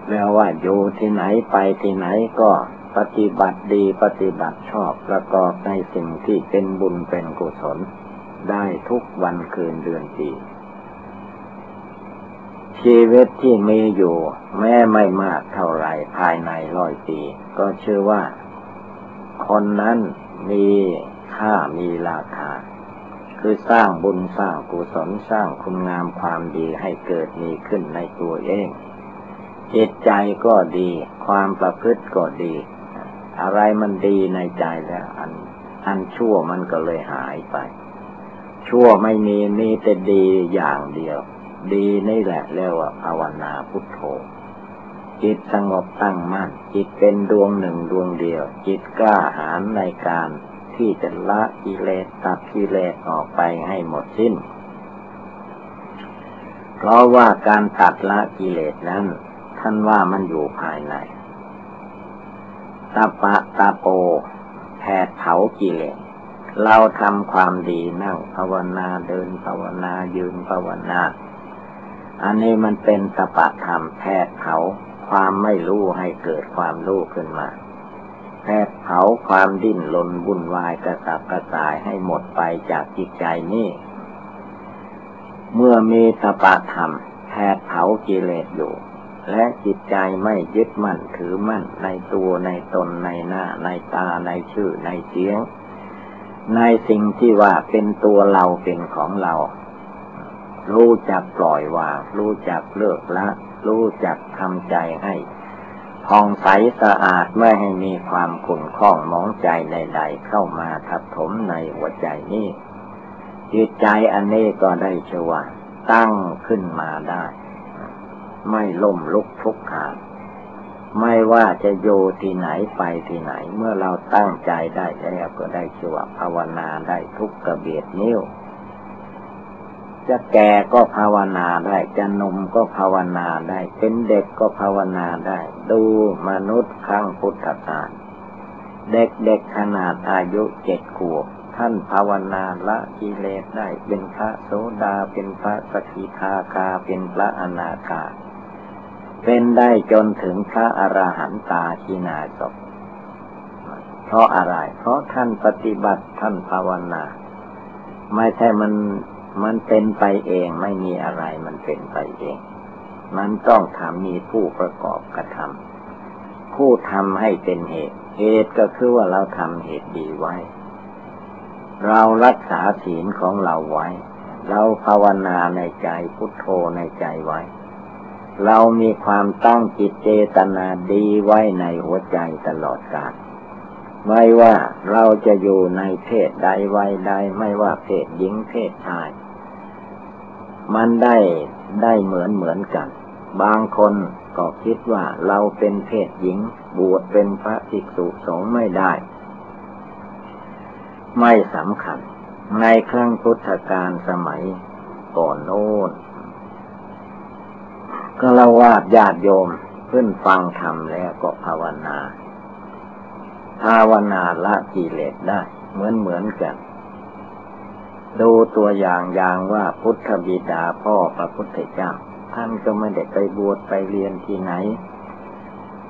แล้วว่าอยู่ที่ไหนไปที่ไหนก็ปฏิบัติดีปฏิบัติชอบประกอบในสิ่งที่เป็นบุญเป็นกุศล ได้ทุกวันคืนเดือนปี ชีวิตที่มีอยู่ แม้ไม่มากเท่าไรภายในร้อยปี ก็เชื่อว่า คนนั้นมีค่ามีราคา คือสร้างบุญสร้างกุศลสร้างคุณงามความดีให้เกิดมีขึ้นในตัวเองจิตใจก็ดี ความประพฤติก็ดี อะไรมันดีในใจแล้วอัน อันชั่วมันก็เลยหายไป ชั่วไม่มีมีแต่ดีอย่างเดียว ดีนี่แหละเรียกว่าภาวนาพุทโธ จิตสงบตั้งมั่น จิตเป็นดวงหนึ่งดวงเดียว จิตกล้าหาญในการที่จะละกิเลสตัดกิเลสออกไปให้หมดสิ้น เพราะว่าการตัดละกิเลสนั้น ท่านว่ามันอยู่ภายในตาปะตาโปแผดเผากิเลส เราทำความดีนั่งภาวนาเดินภาวนายืนภาวนา อันนี้มันเป็นตปะธรรมแผดเผาความไม่รู้ให้เกิดความรู้ขึ้นมาแผดเผาความดิ้นรนวุ่นวายกระสับกระส่ายให้หมดไปจากจิตใจนี้เมื่อมีตปะธรรมแผดเผากิเลสอยู่ และจิตใจไม่ยึดมั่นถือมั่นในตัวในตนในหน้าในตาในชื่อในเสียง ในสิ่งที่ว่าเป็นตัวเราเป็นของเรา รู้จักปล่อยวาง รู้จักเลิกละ รู้จักทำใจให้ผ่องใสสะอาดไม่ให้มีความขุ่นข้องมองใจใดๆเข้ามาทับถมในหัวใจนี้จิตใจอันนี้ก็ได้ชวาตั้งขึ้นมาได้ ไม่ล่มลุกทุกข์ขาด ไม่ว่าจะโยที่ไหนไปที่ไหน เมื่อเราตั้งใจได้แล้วก็ได้ชื่อว่าภาวนาได้ทุกกระเบียดนิ้ว จะแก่ก็ภาวนาได้ จะนมก็ภาวนาได้ เป็นเด็กก็ภาวนาได้ ดูมนุษย์ครั้งพุทธกาลเด็กๆขนาดอายุเจ็ดขวบท่านภาวนาละกิเลสได้เป็นพระโสดาเป็นพระสกิทาคาเป็นพระอนาคา เป็นได้จนถึงพระอระหันตาชินาศเพราะอะไร เพราะท่านปฏิบัติท่านภาวนา ไม่ใช่มันมันเป็นไปเองไม่มีอะไรมันเป็นไปเอง มันต้องทำมีผู้ประกอบกระทำผู้ทำให้เป็นเหตุ เหตุก็คือว่าเราทำเหตุดีไว้ เรารักษาศีลของเราไว้ เราภาวนาในใจพุทโธในใจไว้ เรามีความตั้งจิตเจตนาดีไว้ในหัวใจตลอดกาลไม่ว่าเราจะอยู่ในเพศใดวัยใดไม่ว่าเพศหญิงเพศชาย มันได้ได้เหมือนเหมือนกัน บางคนก็คิดว่าเราเป็นเพศหญิง บวชเป็นพระภิกษุสงฆ์ไม่ได้ ไม่สำคัญ ในครั้งพุทธกาลสมัยก่อนโน้น ก็เราวาดญาติโยมขึ้นฟังธรรมแล้วก็ภาวนา ภาวนาละกิเลสได้ เหมือนเหมือนกัน ดูตัวอย่างอย่างว่าพุทธบิดาพ่อพระพุทธเจ้า ท่านก็ไม่ได้ไปบวชไปเรียนที่ไหน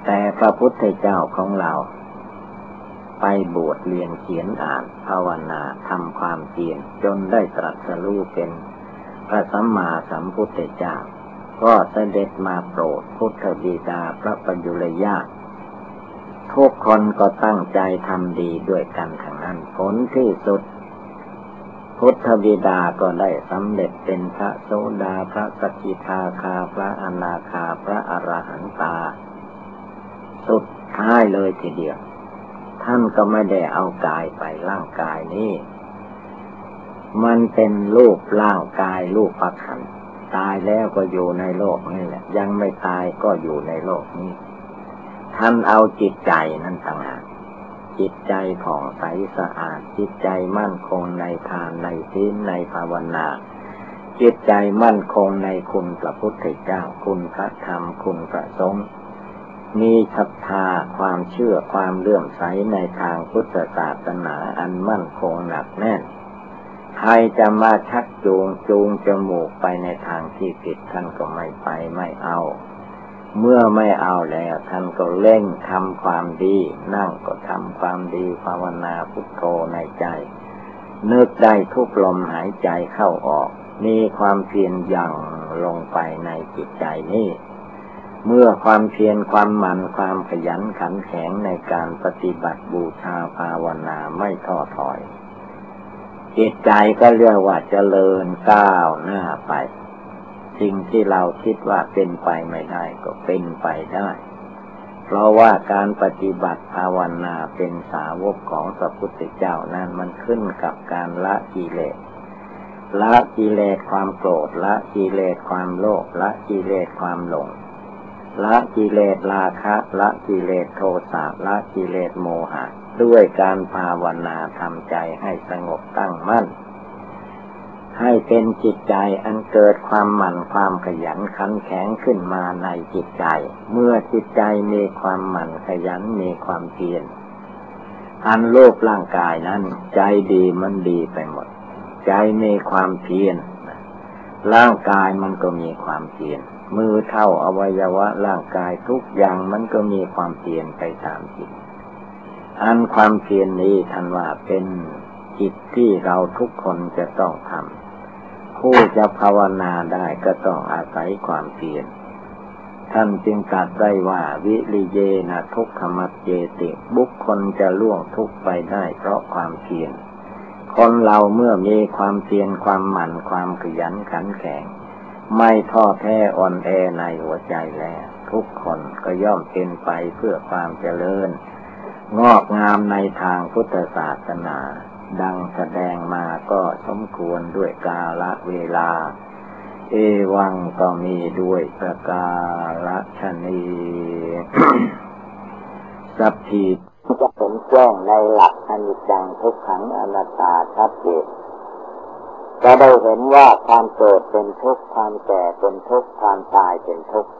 แต่พระพุทธเจ้าของเรา ไปบวชเรียนเขียนอ่าน ภาวนาทำความเพียรจนได้ตรัสรู้เป็นพระสัมมาสัมพุทธเจ้า ก็เสด็จมาโปรดพุทธบิดาพระปัญญุรญาทุกคนก็ตั้งใจทำดีด้วยกันทั้งนั้นผลที่สุด พุทธบิดาก็ได้สำเร็จเป็นพระโสดาพระสกิทาคาพระอนาคาพระอรหันตา สุดท้ายเลยทีเดียว ท่านก็ไม่ได้เอากายไปร่างกายนี้ มันเป็นรูปร่างกายรูปประคัน ตายแล้วก็อยู่ในโลกนี่แหละ ยังไม่ตายก็อยู่ในโลกนี้ ท่านเอาจิตใจนั่นต่างหากจิตใจผ่องใสสะอาด จิตใจมั่นคงในทานในศีลในภาวนา จิตใจมั่นคงในคุณพระพุทธเจ้า คุณพระธรรม คุณพระสงฆ์มีศรัทธาความเชื่อความเลื่อมใสในทางพุทธศาสนาอันมั่นคงหนักแน่น ใครจะมาชักจูงจูงจมูกไปในทางที่ผิดท่านก็ไม่ไปไม่เอา เมื่อไม่เอาแล้วท่านก็เล่งทำความดี นั่งก็ทำความดีภาวนาพุทโธในใจ นึกได้ทุกลมหายใจเข้าออก มีความเพียรยังลงไปในจิตใจนี้เมื่อความเพียรความหมั่นความขยันขันแข็งในการปฏิบัติบูชาภาวนาไม่ท้อถอย จิตใจก็เรียกว่าเจริญก้าวหน้าไป สิ่งที่เราคิดว่าเป็นไปไม่ได้ก็เป็นไปได้ เพราะว่าการปฏิบัติภาวนาเป็นสาวกของพระพุทธเจ้านั้นมันขึ้นกับการละกิเลสละกิเลสความโกรธละกิเลสความโลภละกิเลสความหลงละกิเลสราคะละกิเลสโทสะละกิเลสโมหะ ด้วยการภาวนาทำใจให้สงบตั้งมั่น ให้เป็นจิตใจอันเกิดความหมั่นความขยันขันแข็งขึ้นมาในจิตใจ เมื่อจิตใจมีความหมั่นขยันมีความเพียรอันโลกร่างกายนั้น ใจดีมันดีไปหมด ใจมีความเพียรร่างกายมันก็มีความเพียรมือเท่าอวัยวะร่างกายทุกอย่างมันก็มีความเพียรไปตามจิต อันความเพียรนนี้ท่านว่าเป็นจิตที่เราทุกคนจะต้องทำผู้จะภาวนาได้ก็ต้องอาศัยความเพียรท่านจึงตรัสได้ว่าวิริเยนะทุกขมัดเจติ บุคคลจะล่วงทุกไปได้เพราะความเพียรคนเราเมื่อมีความเพียรความหมั่นความขยันขันแข็ง ไม่ท้อแท้อ่อนแอในหัวใจแล้ว ทุกคนก็ย่อมเป็นไปเพื่อความเจริญ งอกงามในทางพุทธศาสนา ดังแสดงมาก็สมควรด้วยกาลเวลา เอวังก็มีด้วยประกาลชนีสัพพีจะเห็นแจ้งในหลักอนิจจังทุกขังอนัตตาชัดเจนจะได้เห็นว่าความเกิดเป็นทุกข์ความแก่เป็นทุกข์ความตายเป็นทุกข์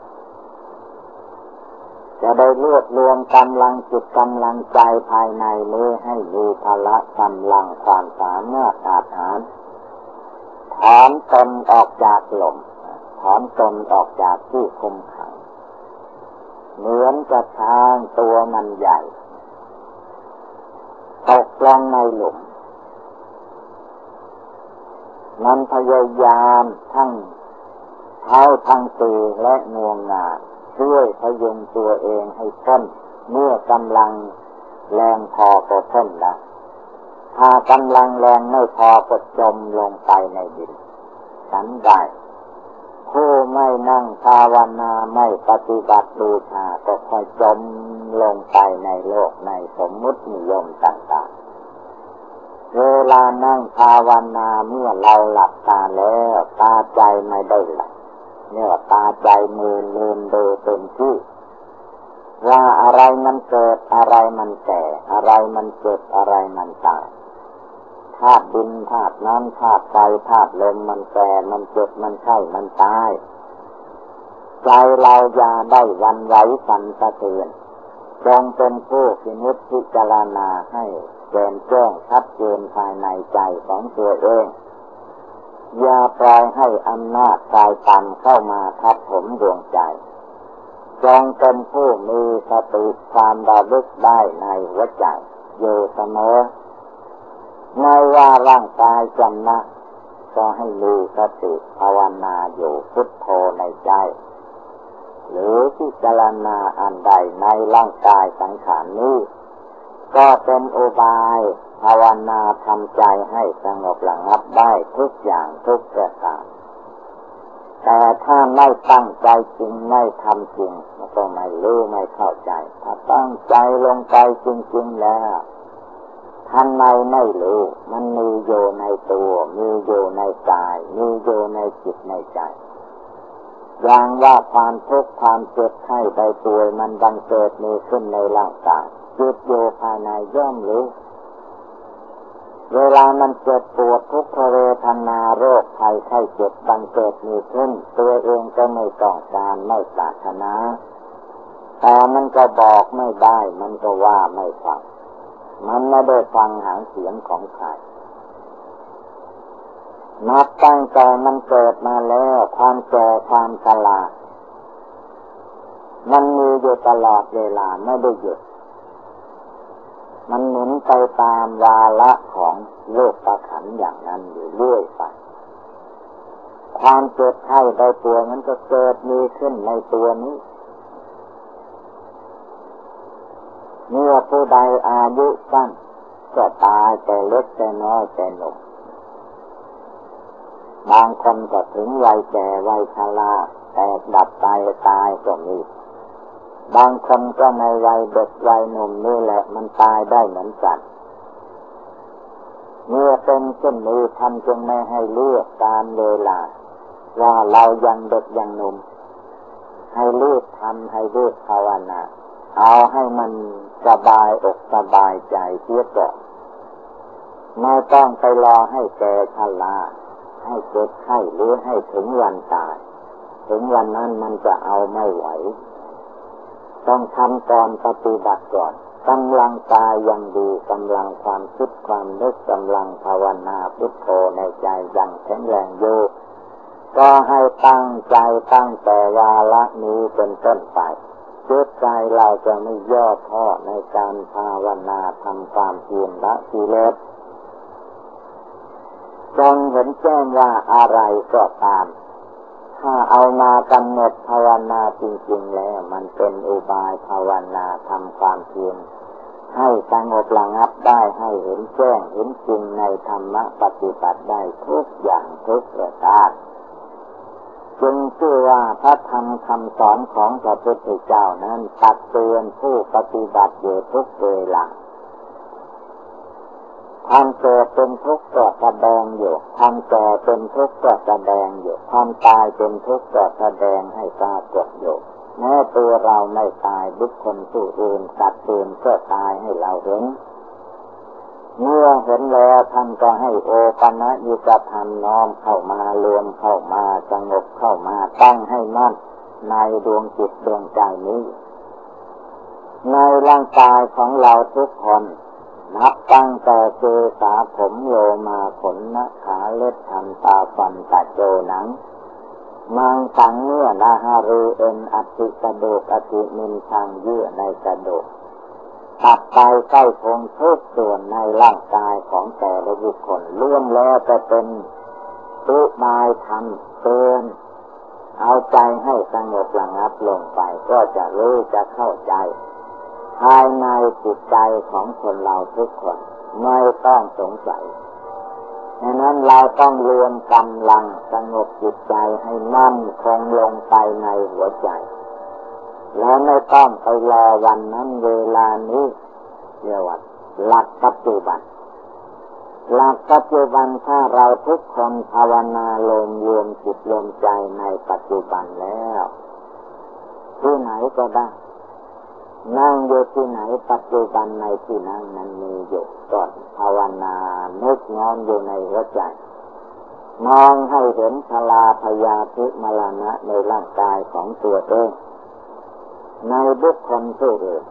จะได้รวบรวมกำลังจิตกำลังใจภายในนี้ให้มีพละกำลังความสามารถอาถานถอนตนออกจากหล่มถอนตนออกจากที่คุมขัง เหมือนกระทางตัวมันใหญ่ ตกลงในหลุม มันพยายามทั้งเท้าทั้งตีและงวงงาน ช่วยพยุงตัวเองให้พ้นเมื่อกำลังแรงพอก็พ้นละถ้ากำลังแรงไม่พอก็จมลงไปในดินฉันได้ผู้ไม่นั่งภาวนาไม่ปฏิบัติบูชาก็ค่อยจมลงไปในโลกในสมมุตินิยมต่างๆ เวลานั่งภาวนาเมื่อเราหลับตาแล้วตาใจไม่ได้หลับ เนี่ยตาใจมือมือดูเต็มที่ว่าอะไรมันเกิดอะไรมันแก่อะไรมันเจ็บอะไรมันตายธาตุดินธาตุน้ำธาตุไฟธาตุลมมันแก่มันเจ็บมันไข้มันตายใจเราอย่าได้วันไหวสั่นสะเทือนจงเป็นผู้พินิจพิจารณาให้แจ่มแจ้งชัดเจนภายในใจของตัวเอง อย่าปล่อยให้อำนาจกายต่ำเข้ามาทับผมดวงใจจงเป็นผู้มีสติความระลึกได้ในหัวใจอยู่เสมอไม่ว่าร่างกายจำนะก็ให้มีสติภาวนาอยู่พุทโธในใจ หรือพิจารณาอันใดในร่างกายสังขารนี้ ก็เป็นอุบาย ภาวนาทำใจให้สงบระงับได้ทุกอย่างทุกประการแต่ถ้าไม่ตั้งใจจริงไม่ทำจริงก็ไม่รู้ไม่เข้าใจ ถ้าตั้งใจลงไปจริงๆแล้วท่านในไม่รู้ มันมีอยู่ในตัว มีอยู่ในกาย มีอยู่ในจิตในใจอย่างว่าความทุกข์ความเจ็บไข้ใดตัวมันบังเกิดมีขึ้นในร่างกายจิตอยู่ภายในย่อมรู้ เวลามันเจ็บปวดทุกขเวทนาโรคภัยไข้เจ็บบังเกิดมีขึ้น ตัวเองก็ไม่ต้องการไม่ปรารถนาแต่มันก็บอกไม่ได้ มันก็ว่าไม่ฟังมันไม่ได้ฟังหางเสียงของใครนับตั้งแต่มันเกิดมาแล้ว ความแก่ความชรามันมีอยู่ตลอดเวลาไม่ได้หยุด มันหมุนไปตามวาระของโลกประขันอย่างนั้นอยู่เรื่อยไปความเจ็บไข้ในตัวมันก็เกิดมีขึ้นในตัวนี้ เมื่อผู้ใดอายุสั้นก็ตายแต่เล็กแต่น้อยแต่หนุ่มบางคนก็ถึงวัยแก่วัยชราแต่ดับตายตายก็มี บางคนก็ในวัยเด็กวัยหนุ่มนี่แหละมันตายได้เหมือนกันเมื่อเป็นเช่นนี้ท่านจึงไม่ให้เลือกการเวลา ว่าเรายังเด็กยังหนุ่ม ให้เลือกทำให้เลือกภาวนาเอาให้มันสบายอกสบายใจเสียก่อนไม่ต้องไปรอให้แก่ชราให้เจ็บไข้หรือให้ถึงวันตาย ถึงวันนั้นมันจะเอาไม่ไหว ต้องทำก่อนปฏิบัติก่อนกำลังกายยังดีกำลังความคิดความนึกกำลังภาวนาพุทโธในใจยังแข็งแรงอยู่ก็ให้ตั้งใจตั้งแต่วาระนี้เป็นต้นไปจิตใจเราจะไม่ย่อท้อในการภาวนาทำความเพียรละกิเลสจงเห็นแจ้งว่าอะไรก็ตาม ถ้าเอามากำหนดภาวนาจริงๆแล้ว มันเป็นอุบายภาวนาทำความเพียรให้สงบระงับได้ให้เห็นแจ้งเห็นจริงในธรรมะปฏิบัติได้ทุกอย่างทุกประการจึงชื่อว่าพระธรรมคำสอนของพระพุทธเจ้านั้นตักเตือนผู้ปฏิบัติอยู่ทุกเวลา ความเกิดเป็นทุกข์ก็แสดงอยู่ความแก่เป็นทุกข์ก็แสดงอยู่ความตายเป็นทุกข์ก็แสดงให้ปรากฏอยู่แม้ตัวเราไม่ตายบุคคลผู้อื่นสัตว์อื่นก็ตายให้เราเห็นเมื่อเห็นแล้วท่านก็ให้โอปัญญิกธรรมน้อมเข้ามารวมเข้ามาสงบเข้ามาตั้งให้มั่นในดวงจิตดวงใจนี้ ในร่างกายของเราทุกคน นับตั้งแต่เจสาผมโลมาขนนะขาเล็บทันตาฟันตะโจหนังมังสังเนื้อนาฮารูเอ็นอธิกระดูกอธิมินทางเยื่อในกระดูกตัดไปใกล้คงทุกส่วนในร่างกายของแต่ละบุคคลล้วนแล้วจะเป็นตุบายทำเตือนเอาใจให้สงบระงับลงไปก็จะรู้จะเข้าใจ ภายในจิตใจของคนเราทุกคนไม่ต้องสงสัยดังนั้นเราต้องรวมกำลังสงบจิตใจให้มั่นคงลงไปในหัวใจ แล้วไม่ต้องไปรอวันนั้นเวลานี้เรียกว่าหลักปัจจุบันหลักปัจจุบันถ้าเราทุกคนภาวนาลมรวมจิตรวมใจในปัจจุบันแล้ว ที่ไหนก็ได้ นั่งอยู่ที่ไหนปัจจุบันในที่นั่งนั้นมีอยู่ก่อนภาวนาเนึกน้อมอยู่ในหัวใจมองให้เห็นชลาพยาธิมรณะในร่างกายของตัวเองในบุคคลผู้อื่น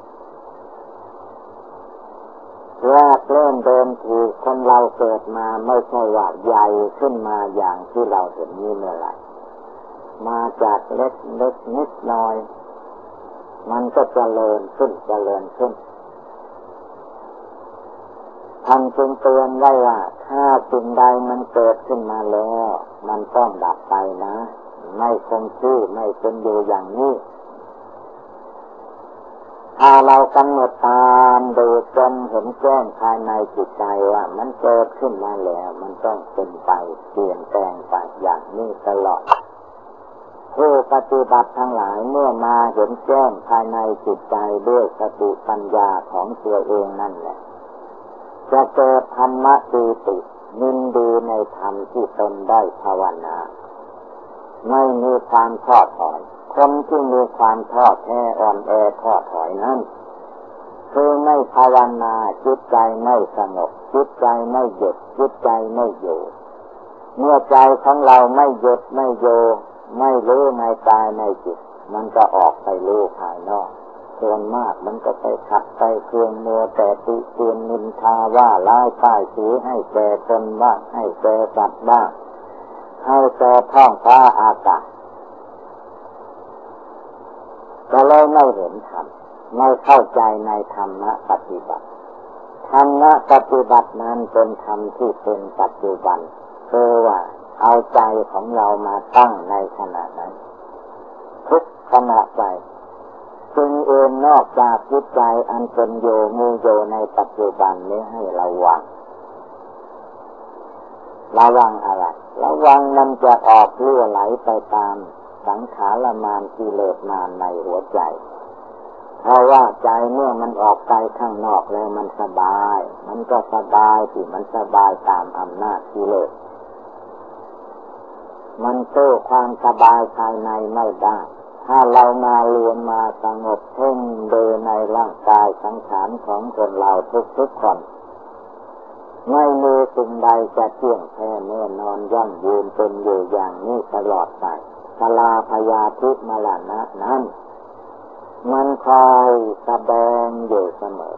แรกเริ่มเดินทีคนเราเกิดมาไม่ใช่ว่าใหญ่ขึ้นมาอย่างที่เราเห็นนี้เมื่อไรมาจากเล็กเล็กนิดน้อย มันก็เจริญขึ้นเจริญขึ้นท่านจึงเตือนไว้ว่า ถ้าสิ่งใดมันเกิดขึ้นมาแล้ว มันต้องดับไปนะ ไม่คงชื่อไม่เป็นอยู่อย่างนี้ ถ้าเรากำหนดตามดูจนเห็นแจ้งภายในจิตใจว่า มันเกิดขึ้นมาแล้ว มันต้องเป็นไปเปลี่ยนแปลงไปอย่างนี้ตลอด ผู้ปฏิบัติทั้งหลายเมื่อมาเห็นแจ้งภายในจิตใจด้วยสติปัญญาของตัวเองนั่นแหละ จะเกิดธรรมะดีติยินดีในธรรมที่ตนได้ภาวนา ไม่มีความท้อถอยคนที่มีความท้อแท้อ่อนแอท้อถอยนั้นคือไม่ภาวนาจิตใจไม่สงบจิตใจไม่หยุดจิตใจไม่อยู่ เมื่อใจของเราไม่หยุดไม่โย ไม่รู้ในกายในจิต มันก็ออกไปรู้ภายนอกส่วนมากมันก็ไปขัดไปเครื่องมัวแต่ติเตียนนินทาว่าร้ายป้ายสีให้แก่ตนบ้างให้แก่สัตว์บ้างให้แก่ท้องฟ้าอากาศก็เลยไม่เห็นธรรมไม่เข้าใจในธรรมะปฏิบัติธรรมะปฏิบัตินั้นเป็นธรรมที่เป็นปัจจุบันคือว่า เอาใจของเรามาตั้งในขณะนั้น ทุกขณะใจจึงเองนอกจากจิตใจอันเป็นโยมูโยในปัจจุบันนี้ให้ระวัง ระวังอะไร ระวังมันจะออกเลื่อไหลไปตามสังขารมานกิเลสมานในหัวใจ เพราะว่าใจเมื่อมันออกไปข้างนอกแล้วมันสบาย มันก็สบายที่มันสบายตามอำนาจกิเลส มันสู้ความสบายภายในไม่ได้ ถ้าเรามารวมมาสงบเพ่งดูในร่างกายสังขารของคนเราทุกๆคนไม่มีสิ่งใดจะเที่ยงแท้แน่นอนยั่งยืนเป็นอยู่อย่างนี้ตลอดไปสลาพยาธิมรณะนั้น มันคอยแสดงอยู่เสมอ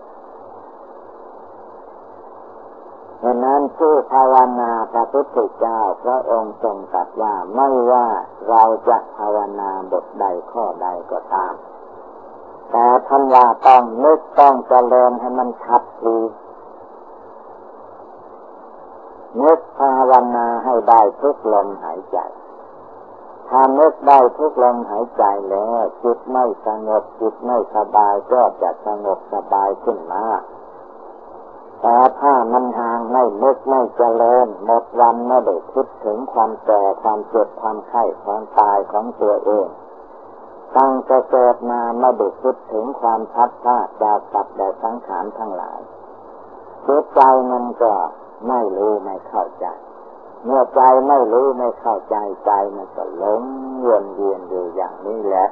ฉะนั้นผู้ภาวนาพระพุทธเจ้าพระองค์ทรงตรัสว่าไม่ว่าเราจะภาวนาบทใดข้อใดก็ตาม แต่ท่านว่าต้องนึกต้องเจริญให้มันชัดดีนึกภาวนาให้ได้ทุกลมหายใจถ้านึกได้ทุกลมหายใจแล้วจิตไม่สงบจิตไม่สบายก็จะสงบสบายขึ้นมา แต่ถ้ามันห่างไม่นึกไม่เจริญหมดวันไม่ได้คิดถึงความแก่ความเจ็บความไข้ความตายของตัวเองตั้งแต่เกิดมาไม่ได้คิดถึงความพัดพลาดจากกับแต่สังขารทั้งหลายจิตใจมันก็ไม่รู้ไม่เข้าใจ เมื่อใจไม่รู้ไม่เข้าใจใจมันก็หลงวนเวียนอยู่อย่างนี้แหละ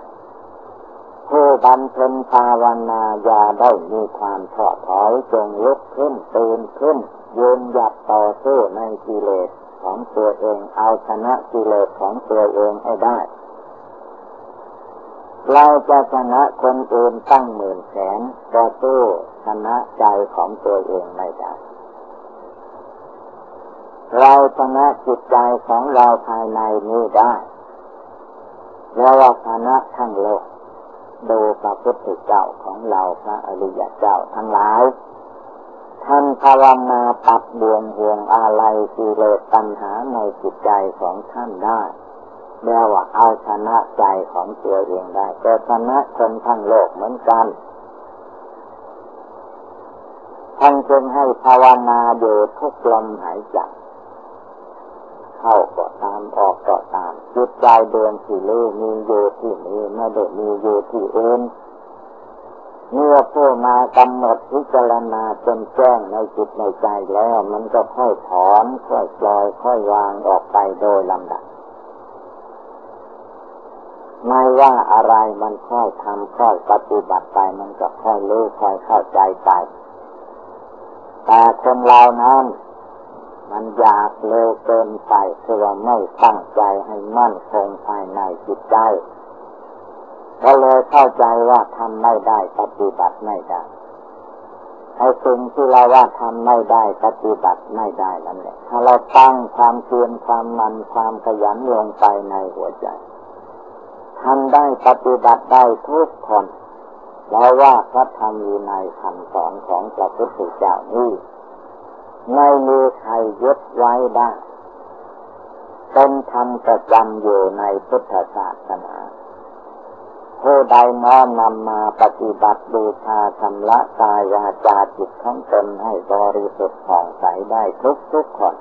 ผู้บำเพ็ญภาวนาอย่าได้มีความท้อถอยจงลุกขึ้นตื่นขึ้นยืนหยัดต่อสู้ในกิเลสของตัวเองเอาชนะกิเลสของตัวเองให้ได้ เราจะชนะคนอื่นตั้งหมื่นแสนก็สู้ชนะใจของตัวเองไม่ได้เราชนะจิตใจของเราภายในนี้ได้แล้วชนะทั้งโลก ดูพระพุทธเจ้าของเราพระอริยเจ้าทั้งหลาย ท่านภาวนาตัดบวงห่วงอะไรกิเลสตัณหาในจิตใจของท่านได้เรียกว่าเอาชนะใจของตัวเองได้แต่ชนะคนทั้งโลกเหมือนกันท่านจึงให้ภาวนาอยู่ทุกลมหายใจ เข้าก็ตามออกก็ตามจิตใจเดินที่รู้มีอยู่ที่นี้ไม่ได้มีอยู่ที่อื่นเมื่อผู้มากำหนดพิจารณาจนแจ้งในจิตในใจแล้ว มันก็ค่อยถอนค่อยปล่อยค่อยวางออกไปโดยลำดับไม่ว่าอะไรมันค่อยทำค่อยปฏิบัติไป มันก็ค่อยรู้ค่อยเข้าใจไปแต่คนเรานั้น มันอยากเร็วเกินไปคือว่าไม่ตั้งใจให้มั่นคงภายในจิตใจก็เลยเข้าใจว่าทำไม่ได้ปฏิบัติไม่ได้ไอ้สิ่งที่เราว่าทำไม่ได้ปฏิบัติไม่ได้นั่นแหละถ้าเราตั้งความเพียรความมันความขยันลงไปในหัวใจทำได้ปฏิบัติได้ทุกคนแล้วว่าพระธรรมอยู่ในคำสอนของพระพุทธเจ้านี้ ไม่มีใครยึดไว้ได้เป็นธรรมประจำอยู่ในพุทธศาสนาผู้ใดน้อมนำมาปฏิบัติบูชาชำระกายวาจาจิตของตนให้บริสุทธิ์ผ่องใสได้ทุกทุกคน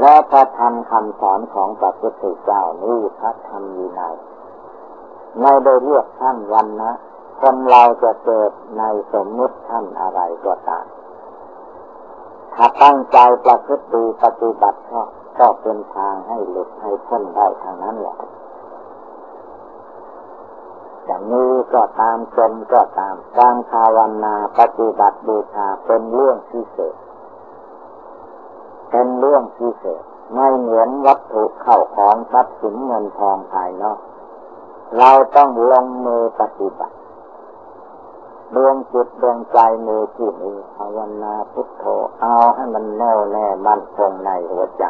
และพระธรรมคำสอนของพระพุทธเจ้านี้พระธรรมยีนัยไม่ได้เรียกท่านวันนะ คนเราจะเกิดในสมมติท่านอะไรก็ตาม ถ้าตั้งใจประพฤติดีปฏิบัติก็ก็เป็นทางให้หลุดให้พ้นได้ทางนั้นแหละอย่างนี้ก็ตามจนก็ตามการภาวนาปฏิบัติบูชาเป็นเรื่องพิเศษ เป็นเรื่องพิเศษ ไม่เหมือนวัตถุเข้าของทรัพย์สินเงินทองภายนอก เราต้องลงมือปฏิบัติ ดวงจิตดวงใจมือที่นี้ภาวนาพุทโธเอาให้มันแน่วแน่มั่นคงในหัวใจ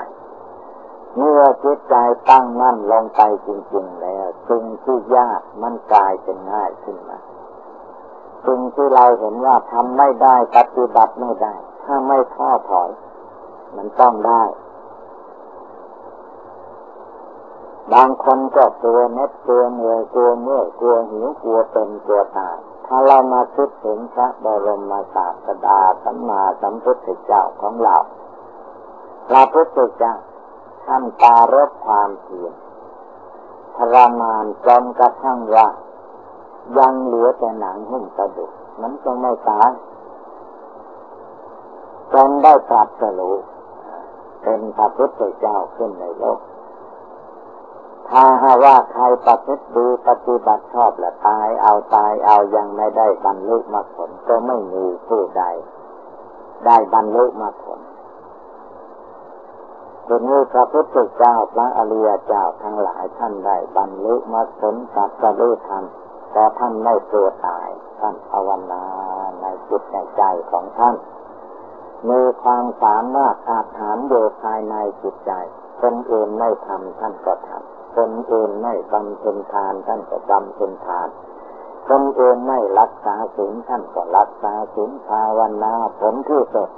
เมื่อจิตใจตั้งมั่นลงไปจริง ๆ แล้วสิ่งที่ยากมันกลายเป็นง่ายขึ้นมาสิ่งที่เราเห็นว่าทำไม่ได้ปฏิบัติไม่ได้ ถ้าไม่ท้อถอย มันต้องได้ บางคนก็กลัวเน็ดกลัวเหนื่อยกลัวเมื่อยกลัวหิวกลัวเป็นกลัวตาย ถ้าเรามาคิดถึงพระบรมศาสดาสัมมาสัมพุทธเจ้าของเราพระพุทธเจ้าท่านตารบความเพียรทรมานจนกระทั่งว่ายังเหลือแต่หนังหุ้มกระดูกมันก็ไม่ตายจนได้ตรัสรู้เป็นพระพุทธเจ้าขึ้นในโลก ถ้าหาว่าใครปฏิบัติดีปฏิบัติชอบและตายเอาตายเอายังไม่ได้บรรลุมรรคผลก็ไม่มีผู้ใด ได้บรรลุมรรคผลทีนี้พระพุทธเจ้าพระอริยเจ้าทั้งหลายท่านได้บรรลุมรรคผลตัดสรู้ธรรมแต่ท่านไม่กลัวตาย ท่านภาวนาในจิตในใจของท่านมีความสามารถอาถานอยู่ภายในจิตใจคนอื่นไม่ทำท่านก็ทำ คนอื่นไม่บำเพ็ญทานท่านก็บำเพ็ญทาน คนอื่นไม่รักษาศีลท่านก็รักษาศีลภาวนาผลที่สุด